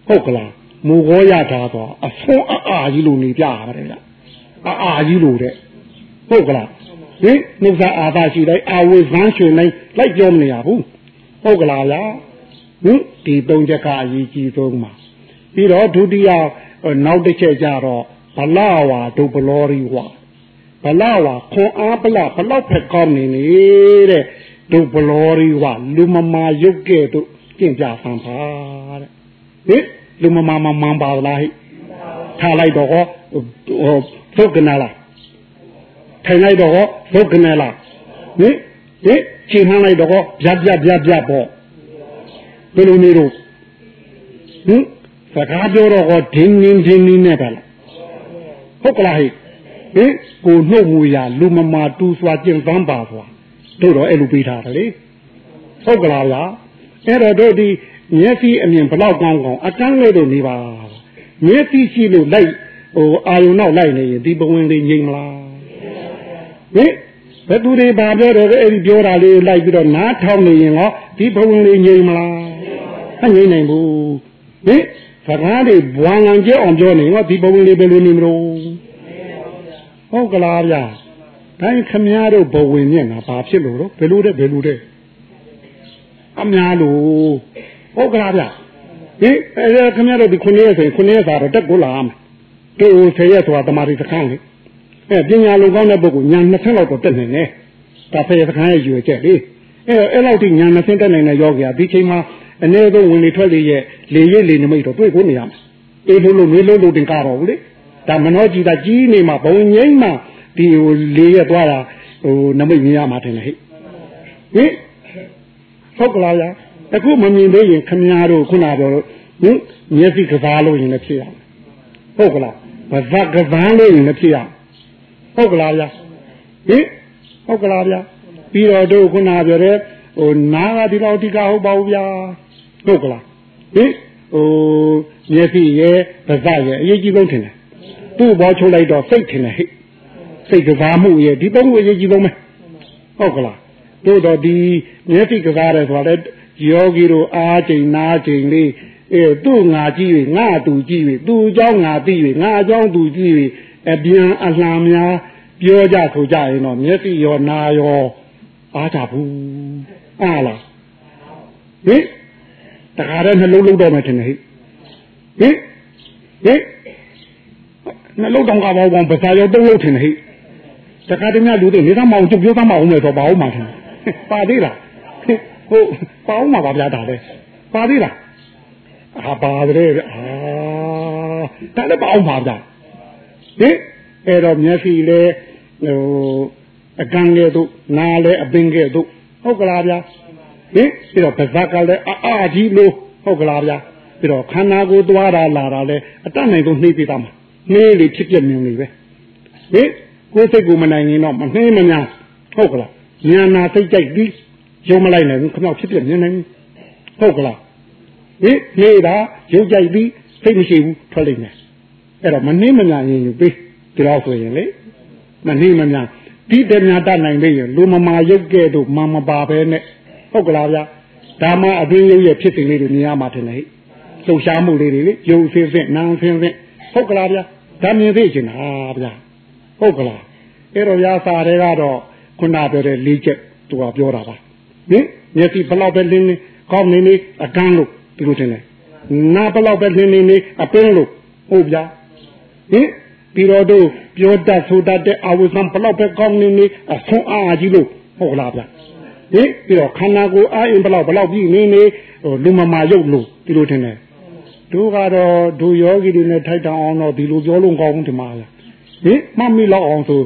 ဟုတ်ကလားမူကောရတာတော့အဆုံးအအာကြီးလိုနေကြရတယ်ဗျအာအာကြီးလိုတဲ့ဟုတ်ကလားဟင်နှုတ်စာအာသရှိတိုင်းအာဝေဇန်းရွှေနိုင်လိုက်ပြောမနေရဘူးဟုတ်ကလားဗျာဟင်ဒီသုံးချက်ကအရေးကြီးဆုံးပါပြီးတော့ဒုတိယနောက်တစ်ချက်ကြတော့ဘလဝါဒုဘလောရီဝါဘလဝါခွန်အားပလဘလောက်ဖက်ကောင်းနေနေတဲ့ ဒုဘလောရီဝလူမမာရုပ်ကဲ့သို့ကျင့်ကြဆံပါတဲ့ဟင်လူမမာမမှန်ပါလားဟိထားလိုက်တော့ဟောသုတ်ကနာလားထိုင်လိုက်တော့ဟောသုတ်ကနာလားဟင်ဟင်ချိန်မှန်းလိုက်တော့ဟောဗျာဗျာဗျာဗျာပေါ့ဘယ်လိုနေတော့ဟင်စကားပြောတော့ဟောဒင်းဒင်းဒင်းနဲ့ပဲလားဟုတ်ကလားဟိဟင်ကိုနှုတ်မူရလူမမာတူစွာကျင့်သမ်းပါစွာ တို့တော့အဲ့လိုပေးထားတယ်လေဟုတ်ကလားဗျာအဲ့တော့တို့ဒီမျက်စိအမြင်ဘလောက်ကောင်းကောင်းအကန်းလေးတို့နေပါမျက်စိရှိလို့လိုက်ဟိုအာယုံနောက်လိုက်နေရင်ဒီဘဝင်လေးငြိမ်မလားဟင်ဘယ်သူတွေဘာပြောတယ်အဲ့ဒီပြောတာလေးလိုက်ပြီးတော့နားထောင်နေရင်ဟောဒီဘဝင်လေးငြိမ်မလားမငြိမ်နိုင်ဘူးဟင်စကားတွေဘွာငံကျအောင်ပြောနေဟောဒီဘဝင်လေးဘယ်လိုနေမလို့ဟုတ်ကလားဗျာ တိုင်းခမည်းတော်ဘဝင်နဲ့ငါဘာဖြစ်လို့တော့ဘယ်လိုတဲ့ဘယ်လိုတဲ့အများလို့ဟုတ်ကလားဗျာဟင်အဲခမည်းတော်ဒီခုနှစ်ရက်ဆိုရင်ခုနှစ်ရက်သာတော့တက်ကိုလာမှာတို့ဆယ်ရက်ဆိုတာတမာရီစခန်းလေအဲပညာလုံကောင်းတဲ့ပုဂ္ဂိုလ်ညာ20လောက်တော့တက်နေတယ်ဒါဆယ်ရက်စခန်းရဲ့ရွယ်ချက်လေအဲအဲ့လောက်ထိညာ20တက်နိုင်တဲ့ယောဂီကဒီချိန်မှာအနည်းဆုံးဝင်လေထွက်လေရဲ့လေရိပ်လေနမိတ်တော့တွေ့ကိုနေရမှာအေးလို့လို့နေလို့လို့တင်ကြတော့ဘူးလေဒါမနှောကြည့်တာကြီးနေမှာဘုံငိမ့်မှာ ဒီဟိုလေရသွားတာဟိုနမိတ်မြင်ရမှာတင်လေဟိဟင်ဟုတ်ကလားဗျာအခုမမြင်သေးရင်ခမည်းတော်ခုနပြောလို့ဟင်မျက်စိကစားလို့ရင်လည်းဖြစ်ရမယ်ဟုတ်ကလားဗဇက်ကစားလို့ရင်လည်းဖြစ်ရဟုတ်ကလားဗျာဟင်ဟုတ်ကလားဗျာပြီးတော့တို့ခုနပြောတဲ့ဟိုနာကဒီလောက်ဒီကဟုတ်ပါဘူးဗျာဟုတ်ကလားဟင်ဟိုမျက်စိရဲ့ဗဇက်ရဲ့အရေးကြီးဆုံးထင်တယ်သူ့ဘောချုပ်လိုက်တော့စိတ်ထင်တယ်ဟိ စိတ်ကစားမှုရဲ့ဒီသုံးခုအရေးကြီးဆုံးပဲဟုတ်ကလားတို့တော့ဒီမျက်စိကစားတယ်ဆိုတာလေယောဂီတို့အားချိန်နာချိန်လေးအဲသူ့ငါကြည့်၍ငါသူကြည့်၍သူ့အကြောင်းငါသိ၍ငါအကြောင်းသူကြည့်၍အပြန်အလှန်များပြောကြဆိုကြရင်တော့မျက်စိရောနာရောအားကြဘူးအားလားဟင်တခါတည်းနှလုံးလုံးတော့မှထင်တယ်ဟိဟင်ဟင်နှလုံးတောင်ကပေါင်းပေါင်းပစာရောတုံးလို့ထင်တယ်ဟိ တခါတည်းများလူတွေနေသားမအောင်ကျုပ်ပြောသားမအောင်လေတော့ဘာအောင်မှထင်ပါသေးလားဟုတ်ပါအောင်မှာပါဗျာဒါလေပါသေးလားအာပါတယ်အာဒါလည်းပါအောင်ပါဗျာဟင်အဲ့တော့မျက်စိလဲဟိုအကံကဲ့သို့နားလဲအပင်ကဲ့သို့ဟုတ်ကလားဗျာဟင်ပြီးတော့ပါးစပ်ကလည်းအာအာကြီးလို့ဟုတ်ကလားဗျာပြီးတော့ခန္ဓာကိုယ်သွားတာလာတာလဲအတတ်နိုင်ဆုံးနှိမ့်ပြတာမှာနှေးလေဖြစ်ပြမြင်နေပဲဟင် ကိုယ်စိတ်ကိုမနိုင်ရင်တော့မနှေးမညာဟုတ်ကလားဉာဏ်နာစိတ်ကြိုက်ပြီးရုံမလိုက်နိုင်ဘူးခမောက်ဖြစ်ပြမြင်နိုင်ဟုတ်ကလားဟင်နေတာရုပ်ကြိုက်ပြီးစိတ်မရှိဘူးထွက်လိမ့်မယ်အဲ့တော့မနှင်းမညာရင်ယူပြီးဒီတော့ဆိုရင်လေမနှင်းမညာဒီတည်းများတတ်နိုင်ပြီလူမမာရုပ်ကဲ့သို့မမပါပဲနဲ့ဟုတ်ကလားဗျာဒါမှအသိရုပ်ရဲ့ဖြစ်စဉ်လေးတွေမြင်ရမှာတယ်လေလှုပ်ရှားမှုလေးတွေလေရုပ်ဆင်းဆင်းနာမ်ဆင်းဆင်းဟုတ်ကလားဗျာဒါမြင်သိချင်တာဗျာ ဟုတ်ကလားအဲ့တော့ရာစာတွေကတော့ခုနပြောတဲ့လေးချက်သူကပြောတာပါဟင်မျက်စိဘလောက်ပဲလင်းလင်းကောင်းနေနေအကန်းလို့ဒီလိုထင်တယ်နားဘလောက်ပဲလင်းလင်းနေအပင်းလို့ဟုတ်ဗျာဟင်ပြီးတော့တို့ပြောတတ်ဆိုတတ်တဲ့အဝိသံဘလောက်ပဲကောင်းနေနေအဆုံးအားကြီးလို့ဟုတ်လားဗျာဟင်ပြီးတော့ခန္ဓာကိုယ်အာရင်ဘလောက်ဘလောက်ပြီးနေနေဟိုလူမမာရုပ်လို့ဒီလိုထင်တယ်တို့ကတော့ဒုယောဂီတွေနဲ့ထိုက်တောင်အောင်တော့ဒီလိုပြောလို့ကောင်းဘူးဒီမှာလား ဟင်မမီလောက်အောင်ဆို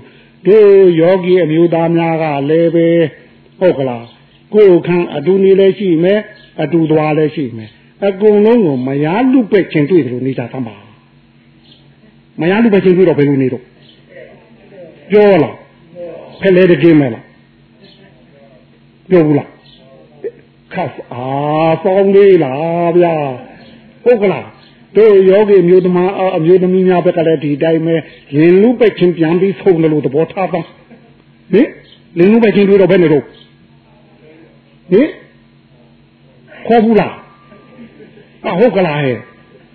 တို့ယောဂီအမျိုးသားများကလည်းပဲဟုတ်ကလားကိုယ်ခံအတူနေလည်းရှိမယ်အတူသွားလည်းရှိမယ်အကုန်လုံးကိုမယားလူပဲ့ချင်းတွေ့တယ်လို့နေကြသမ်းပါမယားလူပဲ့ချင်းတွေ့တော့ဘယ်လိုနေတော့ပြောလားဖဲလဲတကင်းမဲလားပြောဘူးလားခတ်အာပေါင်းလေးလားဗျာဟုတ်ကလား တို့ယောဂီမျိုးသမားအမျိုးသမီးများဘက်ကလည်းဒီတိုင်းပဲရင်လူပဲ့ချင်းပြန်ပြီးဆုံးတယ်လို့သဘောထားပါဟင်လင်းလူပဲ့ချင်းတွေ့တော့ဘယ်နေတော့ဟင်ခေါ်ဘူးလားအဟုတ်ကလားဟဲ့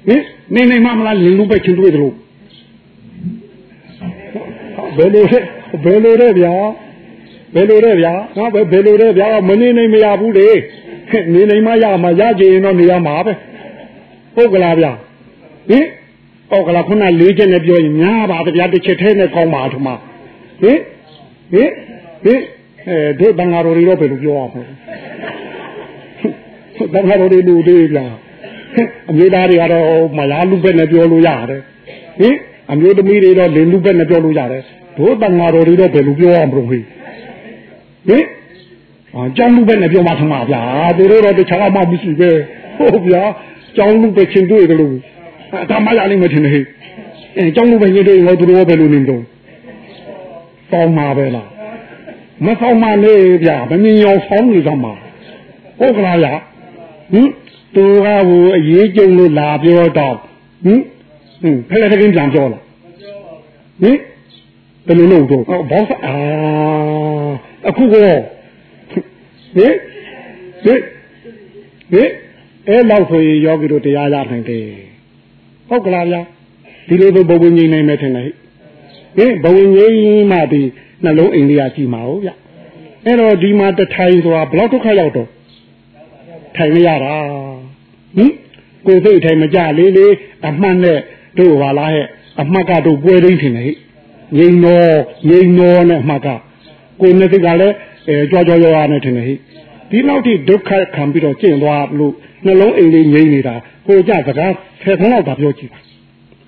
ဟင်နေနေမမလားလင်းလူပဲချင်းတွေ့တယ်လို့ဘယ်လိုလဲဘယ်လိုလဲဗျာဘယ်လိုလဲဗျာငါပဲဘယ်လိုလဲဗျာမနေနိုင်မရဘူးလေနေနိုင်မရမှာရကြရင်တော့နေရမှာပဲ ဟုတ်ကလားဗျာဟင်ဟုတ်ကလားခုနလေးချက်နဲ့ပြောရင်များပါဗျာတစ်ချက်ထဲနဲ့ကောင်းပါထမဟင်ဟင်ဟင်အဲတို့တန်ဃာတော်တွေတော့ဘယ်လိုပြောအောင်တန်ဃာတော်တွေလူတွေလားအမျိုးသားတွေကတော့မလားလူပဲနဲ့ပြောလို့ရတယ်ဟင်အမျိုးသမီးတွေတော့လင်လူပဲနဲ့ပြောလို့ရတယ်တို့တန်ဃာတော်တွေတော့ဘယ်လိုပြောအောင်မလို့ဟိဟင်အာကျောင်းလူပဲနဲ့ပြောမှထမှာဗျာသူတို့တော့တခြားမှမရှိပဲဟုတ်ဗျာ ကျောင်းလူပဲချင်းတွေ့တယ်လို့ဒါမှရလိမ့်မယ်ထင်တယ်ဟိအဲကျောင်းလူပဲညတွေ့ရောသူတို့ဘယ်လိုနေတော့တောင်းမှာပဲလားမဆောင်မလေးဗျာမမြင်ရောဆောင်းနေကြမှာဟုတ်ကလားဗျာဟင်သူကဟိုအရေးကြုံလို့လာပြောတော့ဟင်ဟင်ဖက်လက်တကင်းပြန်ပြောလားဟင်ဘယ်လိုလုပ်တော့ဘောက်အာအခုကောဟင်ဟင်ဟင် အဲ့လောက်ဆိုရင်ယောဂီတို့တရားရနိုင်တယ်ဟုတ်ကလားဗျာဒီလိုဆိုဘဝငြိမ်နိုင်မယ်ထင်တယ်ဟင်ဘဝငြိမ်မှဒီနှလုံးအိန္ဒိယကြည့်မှာဟုတ်ဗျအဲ့တော့ဒီမှာတထိုင်ဆိုတာဘယ်လောက်ဒုက္ခရောက်တော့ထိုင်မရတာဟင်ကိုယ်စိတ်ထိုင်မကြလေးလေးအမှန်နဲ့တို့ဟာလားဟဲ့အမှတ်ကတို့ပွဲရင်းထင်တယ်ဟဲ့ငိမ့်တော်ငိမ့်တော်နဲ့အမှတ်ကကိုယ်နဲ့စိတ်ကလည်းအဲကြွားကြွားရွာနဲ့ထင်တယ်ဟဲ့ ဒီနောက်ထိဒုက္ခခံပြီးတော့ကျင့်သွားလို့နှလုံးအိမ်လေးငြိမ့်နေတာကိုကြစကားဆယ်ခုလောက်သာပြောကြည့်ပါ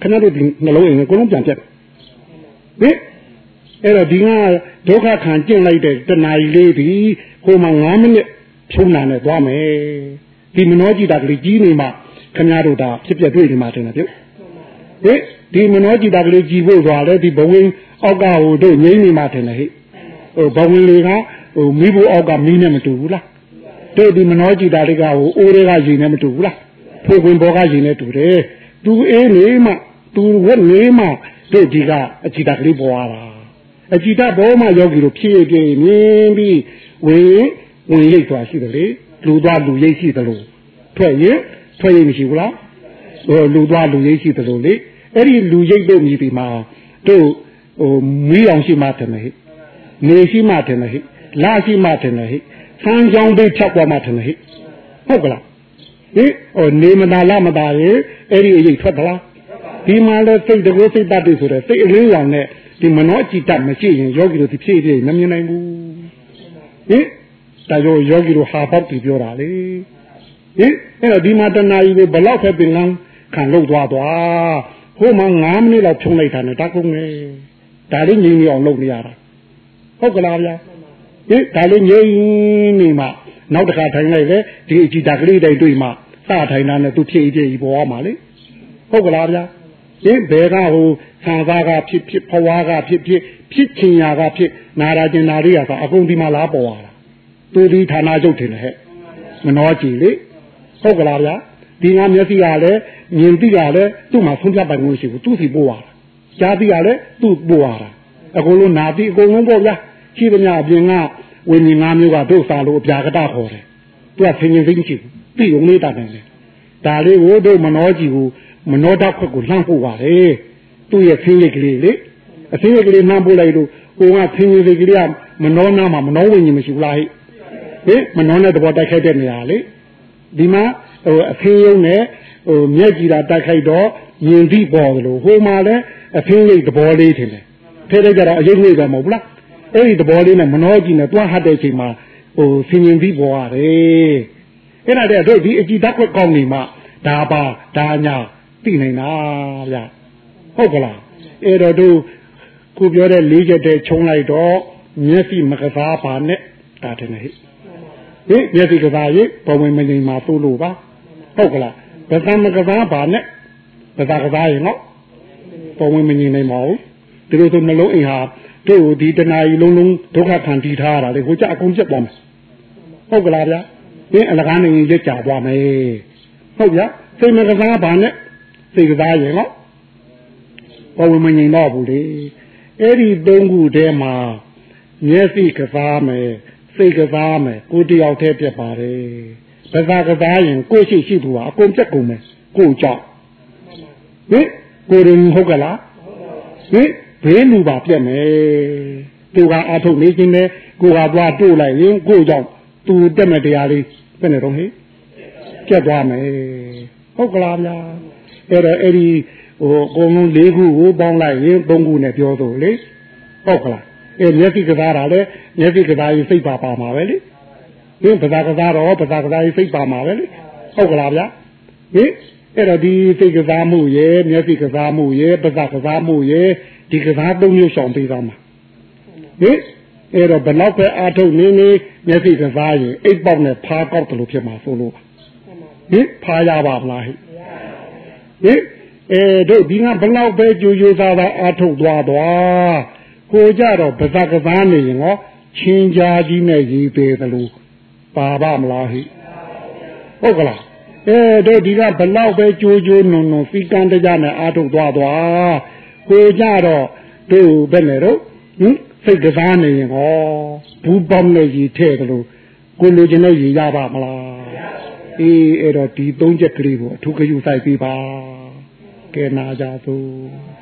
ခဏတို့ဒီနှလုံးအိမ်ကိုကိုလုံးပြန်ပြတ်ဟင်အဲ့တော့ဒီကဒုက္ခခံကျင့်လိုက်တဲ့တဏှာကြီးလေးဒီဟိုမှာ9မိနစ်ဖြုံးနာနဲ့သွားမယ်ဒီမနောကြည်တာကလေးကြီးနေမှခင်ဗျားတို့ဒါဖြစ်ပြတွေ့နေမှတင်တယ်ပြုတ်ဟင်ဒီမနောကြည်တာကလေးကြည်ဖို့ဆိုတာလေဒီဘဝင်အောက်ကဟိုတို့ငိမ့်နေမှတင်တယ်ဟိဟိုဘဝင်လေးကဟိုမိဖို့အောက်ကမီးနဲ့မတူဘူးလား တို့ဒီမနောကြည်တာလေးကဟိုအိုးတွေကရေနဲ့မတူဘူးလားဖိုခွင်ဘောကရေနဲ့တူတယ်သူအေးနေမှသူဝက်နေမှတို့ဒီကအကြည်တာကလေးပေါ်လာတာအကြည်တာဘောမှယောဂီတို့ဖြည့်ပြင်းမြင်ပြီးဝင်ဝင်ရိတ်သွားရှိတယ်လေလူသွားလူရိတ်ရှိတယ်လို့ထွက်ရင်ထွက်ရင်မရှိဘူးလားဟိုလူသွားလူရိတ်ရှိတယ်လို့လေအဲ့ဒီလူရိတ်တို့မြည်ဒီမှာတို့ဟိုမီးအောင်ရှိမှတယ်ဟဲ့နေရှိမှတယ်ဟဲ့လာရှိမှတယ်ဟဲ့ ဆန်းကြောင်းတွေဖြတ်သွားမှတယ်ဟဲ့ဟုတ်ကလားဟင်ဟိုနေမနာလာမတာရေအဲ့ဒီအရေးထွက်သလားဒီမှာလဲစိတ်တကူစိတ်တတ်ပြီဆိုတော့စိတ်အလင်းရောင်နဲ့ဒီမနောကြည်တတ်မရှိရင်ယောဂီတို့ဒီဖြည့်ဖြည့်မမြင်နိုင်ဘူးဟင်ဒါကြောယောဂီတို့ဟာပေါက်ပြီးပြောတာလေဟင်အဲ့တော့ဒီမှာတဏှာကြီးကိုဘလောက်ပဲပင်လန်းခံလို့သွားသွားဟိုမှာ9မိနစ်လောက်ဖြုံးလိုက်တာနဲ့တကုန်းနေဒါလေးငြိမ်နေအောင်လုပ်နေရတာဟုတ်ကလားဗျာ ဟင်ဒါလေးငြိမ်နေမှနောက်တစ်ခါထိုင်လိုက်လေဒီအကြည့်တာကလေးတိုင်တွေ့မှစထိုင်တာနဲ့သူဖြည့်ဖြည့်ပေါ်သွားမှာလေဟုတ်ကလားဗျာဟင်ဘယ်ကဟိုဆံသားကဖြစ်ဖြစ်ဖွားကဖြစ်ဖြစ်ဖြစ်ချင်ရာကဖြစ်နာရာကျင်နာလေးရဆိုအကုန်ဒီမှာလားပေါ်လာတာသူဒီဌာနချုပ်ထင်တယ်ဟဲ့မနှောကြည့်လေဟုတ်ကလားဗျာဒီငါမျက်စိကလည်းမြင်သိကလည်းသူ့မှာဆုံးဖြတ်ပိုင်ခွင့်ရှိဘူးသူ့စီပို့ရတာကြားသိကလည်းသူ့ပို့ရတာအကုန်လုံးနာပြီးအကုန်လုံးပေါ့ဗျာ ရှိသမျှအပြင်ကဝိညာဉ်ငါးမျိုးကတို့စာလို့အပြာကတခေါ်တယ်သူကဆင်ញင်သိမရှိဘူးပြီးုံလေးတာတယ်လေဒါလေးကိုတို့မနှောကြည့်ဘူးမနှောတခွက်ကိုလှမ်းပို့ပါတယ်သူ့ရဲ့ဆင်းရဲကလေးလေအဆင်းရဲကလေးနှမ်းပို့လိုက်လို့ကိုကဆင်းရဲကလေးကမနှောနာမှာမနှောဝိညာဉ်မရှိဘူးလားဟဲ့ဟင်မနှောတဲ့သဘောတိုက်ခိုက်တဲ့နေရာလေဒီမှာဟိုအဖင်းရုံနဲ့ဟိုမျက်ကြည်တာတိုက်ခိုက်တော့ယင်ပြီးပေါ်တယ်လို့ဟိုမှာလည်းအဖင်းရိပ်သဘောလေးထင်တယ်ထဲလိုက်ကြတော့အရေးကြီးတယ်မဟုတ်ဘူးလား အဲ့ဒီသဘောလေးနဲ့မနှောကြည့်နဲ့တွားဟတ်တဲ့အချိန်မှာဟိုဆင်ញင်ပြီးပေါ်ရတယ်အဲ့ဒါတည်းတို့ဒီအကြည်ဓာတ်ခွက်ကောင်းနေမှဒါပါဒါညာသိနိုင်တာဗျဟုတ်ကလားအဲ့တော့တို့ကိုပြောတဲ့လေးချက်တည်းခြုံလိုက်တော့မျက်စိမကစားပါနဲ့ဒါတည်းနဲ့ဟိဟိမျက်စိကစားရေးဘဝင်မငိမ်မှာသို့လို့ပါဟုတ်ကလားဗသမကစားပါနဲ့ဗသကစားရင်နော်ဘဝင်မငိမ်နိုင်ပါဘူးဒီလိုဆိုနှလုံးအိမ်ဟာ တို့ဒီတဏှာကြီးလုံးလုံးဒုက္ခခံတည်ထားတာလေဟိုကြအကုန်ပြတ်သွားမယ်ဟုတ်ကလားဗျာဒီအလကားနေရင်ရက်ကြသွားမယ်ဟုတ်ဗျာစိတ်မကစားပါနဲ့စိတ်ကစားရင်နော်ဘဝင်မငိမ်တော့ဘူးလေအဲ့ဒီသုံးခုထဲမှာမျက်စိကစားမယ်စိတ်ကစားမယ်ကိုတယောက်တည်းပြတ်ပါတယ်ဗဇာကစားရင်ကိုရှိရှိသူကအကုန်ပြတ်ကုန်မယ်ကိုကြောက်ဟင်ကိုရင်ဟုတ်ကလားဟင် ဘေးလူပါပြတ်မယ်သူကအထုတ်နေခြင်းနဲ့ကိုကသွားတို့လိုက်ရင်ကိုကြောင့်သူတက်မဲ့တရားလေးဘယ်နဲ့တော့ဟိပြတ်သွားမယ်ဟုတ်ကလားဗျာအဲ့တော့အဲ့ဒီဟိုအကုန်လုံး၄ခုကိုပေါင်းလိုက်ရင်၃ခုနဲ့ပြောဆိုလေဟုတ်ကလားအဲမျက်စိကစားတာလေမျက်စိကစားရင်စိတ်ပါပါမှာပဲလေဟင်ပဇာကစားတော့ပဇာကစားရင်စိတ်ပါမှာပဲလေဟုတ်ကလားဗျာဟင်အဲ့တော့ဒီစိတ်ကစားမှုရဲ့မျက်စိကစားမှုရဲ့ပဇာကစားမှုရဲ့ ဒီကစားသုံးမျိုးရှောင်ပေးသားမှာဟင်အဲ့တော့ဘလောက်ပဲအာထုတ်နေနေမျက်စိကစားရင်အိတ်ပေါက်နဲ့ဖားကောက်တယ်လို့ဖြစ်မှာဆိုလို့ဟင်ဖားရပါမလားဟင်ဟင်အဲတို့ဒီကဘလောက်ပဲကြိုးကြိုးစားစားအာထုတ်သွားသွားကိုကြတော့ဗဇကစားနေရင်ဟောချင်းကြားကြီးနဲ့ရေးပေးသလိုပါပါမလားဟိဟုတ်ကလားအဲတို့ဒီကဘလောက်ပဲကြိုးကြိုးနုံနုံစီကံတကြနဲ့အာထုတ်သွားသွား ကိုကြတော့တို့ဘယ်နဲ့တော့ဟင်စိတ်ကစားနေရင်ဟောဘူးပေါင်းနဲ့ရည်ထဲတယ်လို့ကိုလိုချင်တဲ့ရည်ရပါမလားအေးအဲ့တော့ဒီသုံးချက်ကလေးကိုအထူးဂရုစိုက်ပေးပါကဲနာကြသို့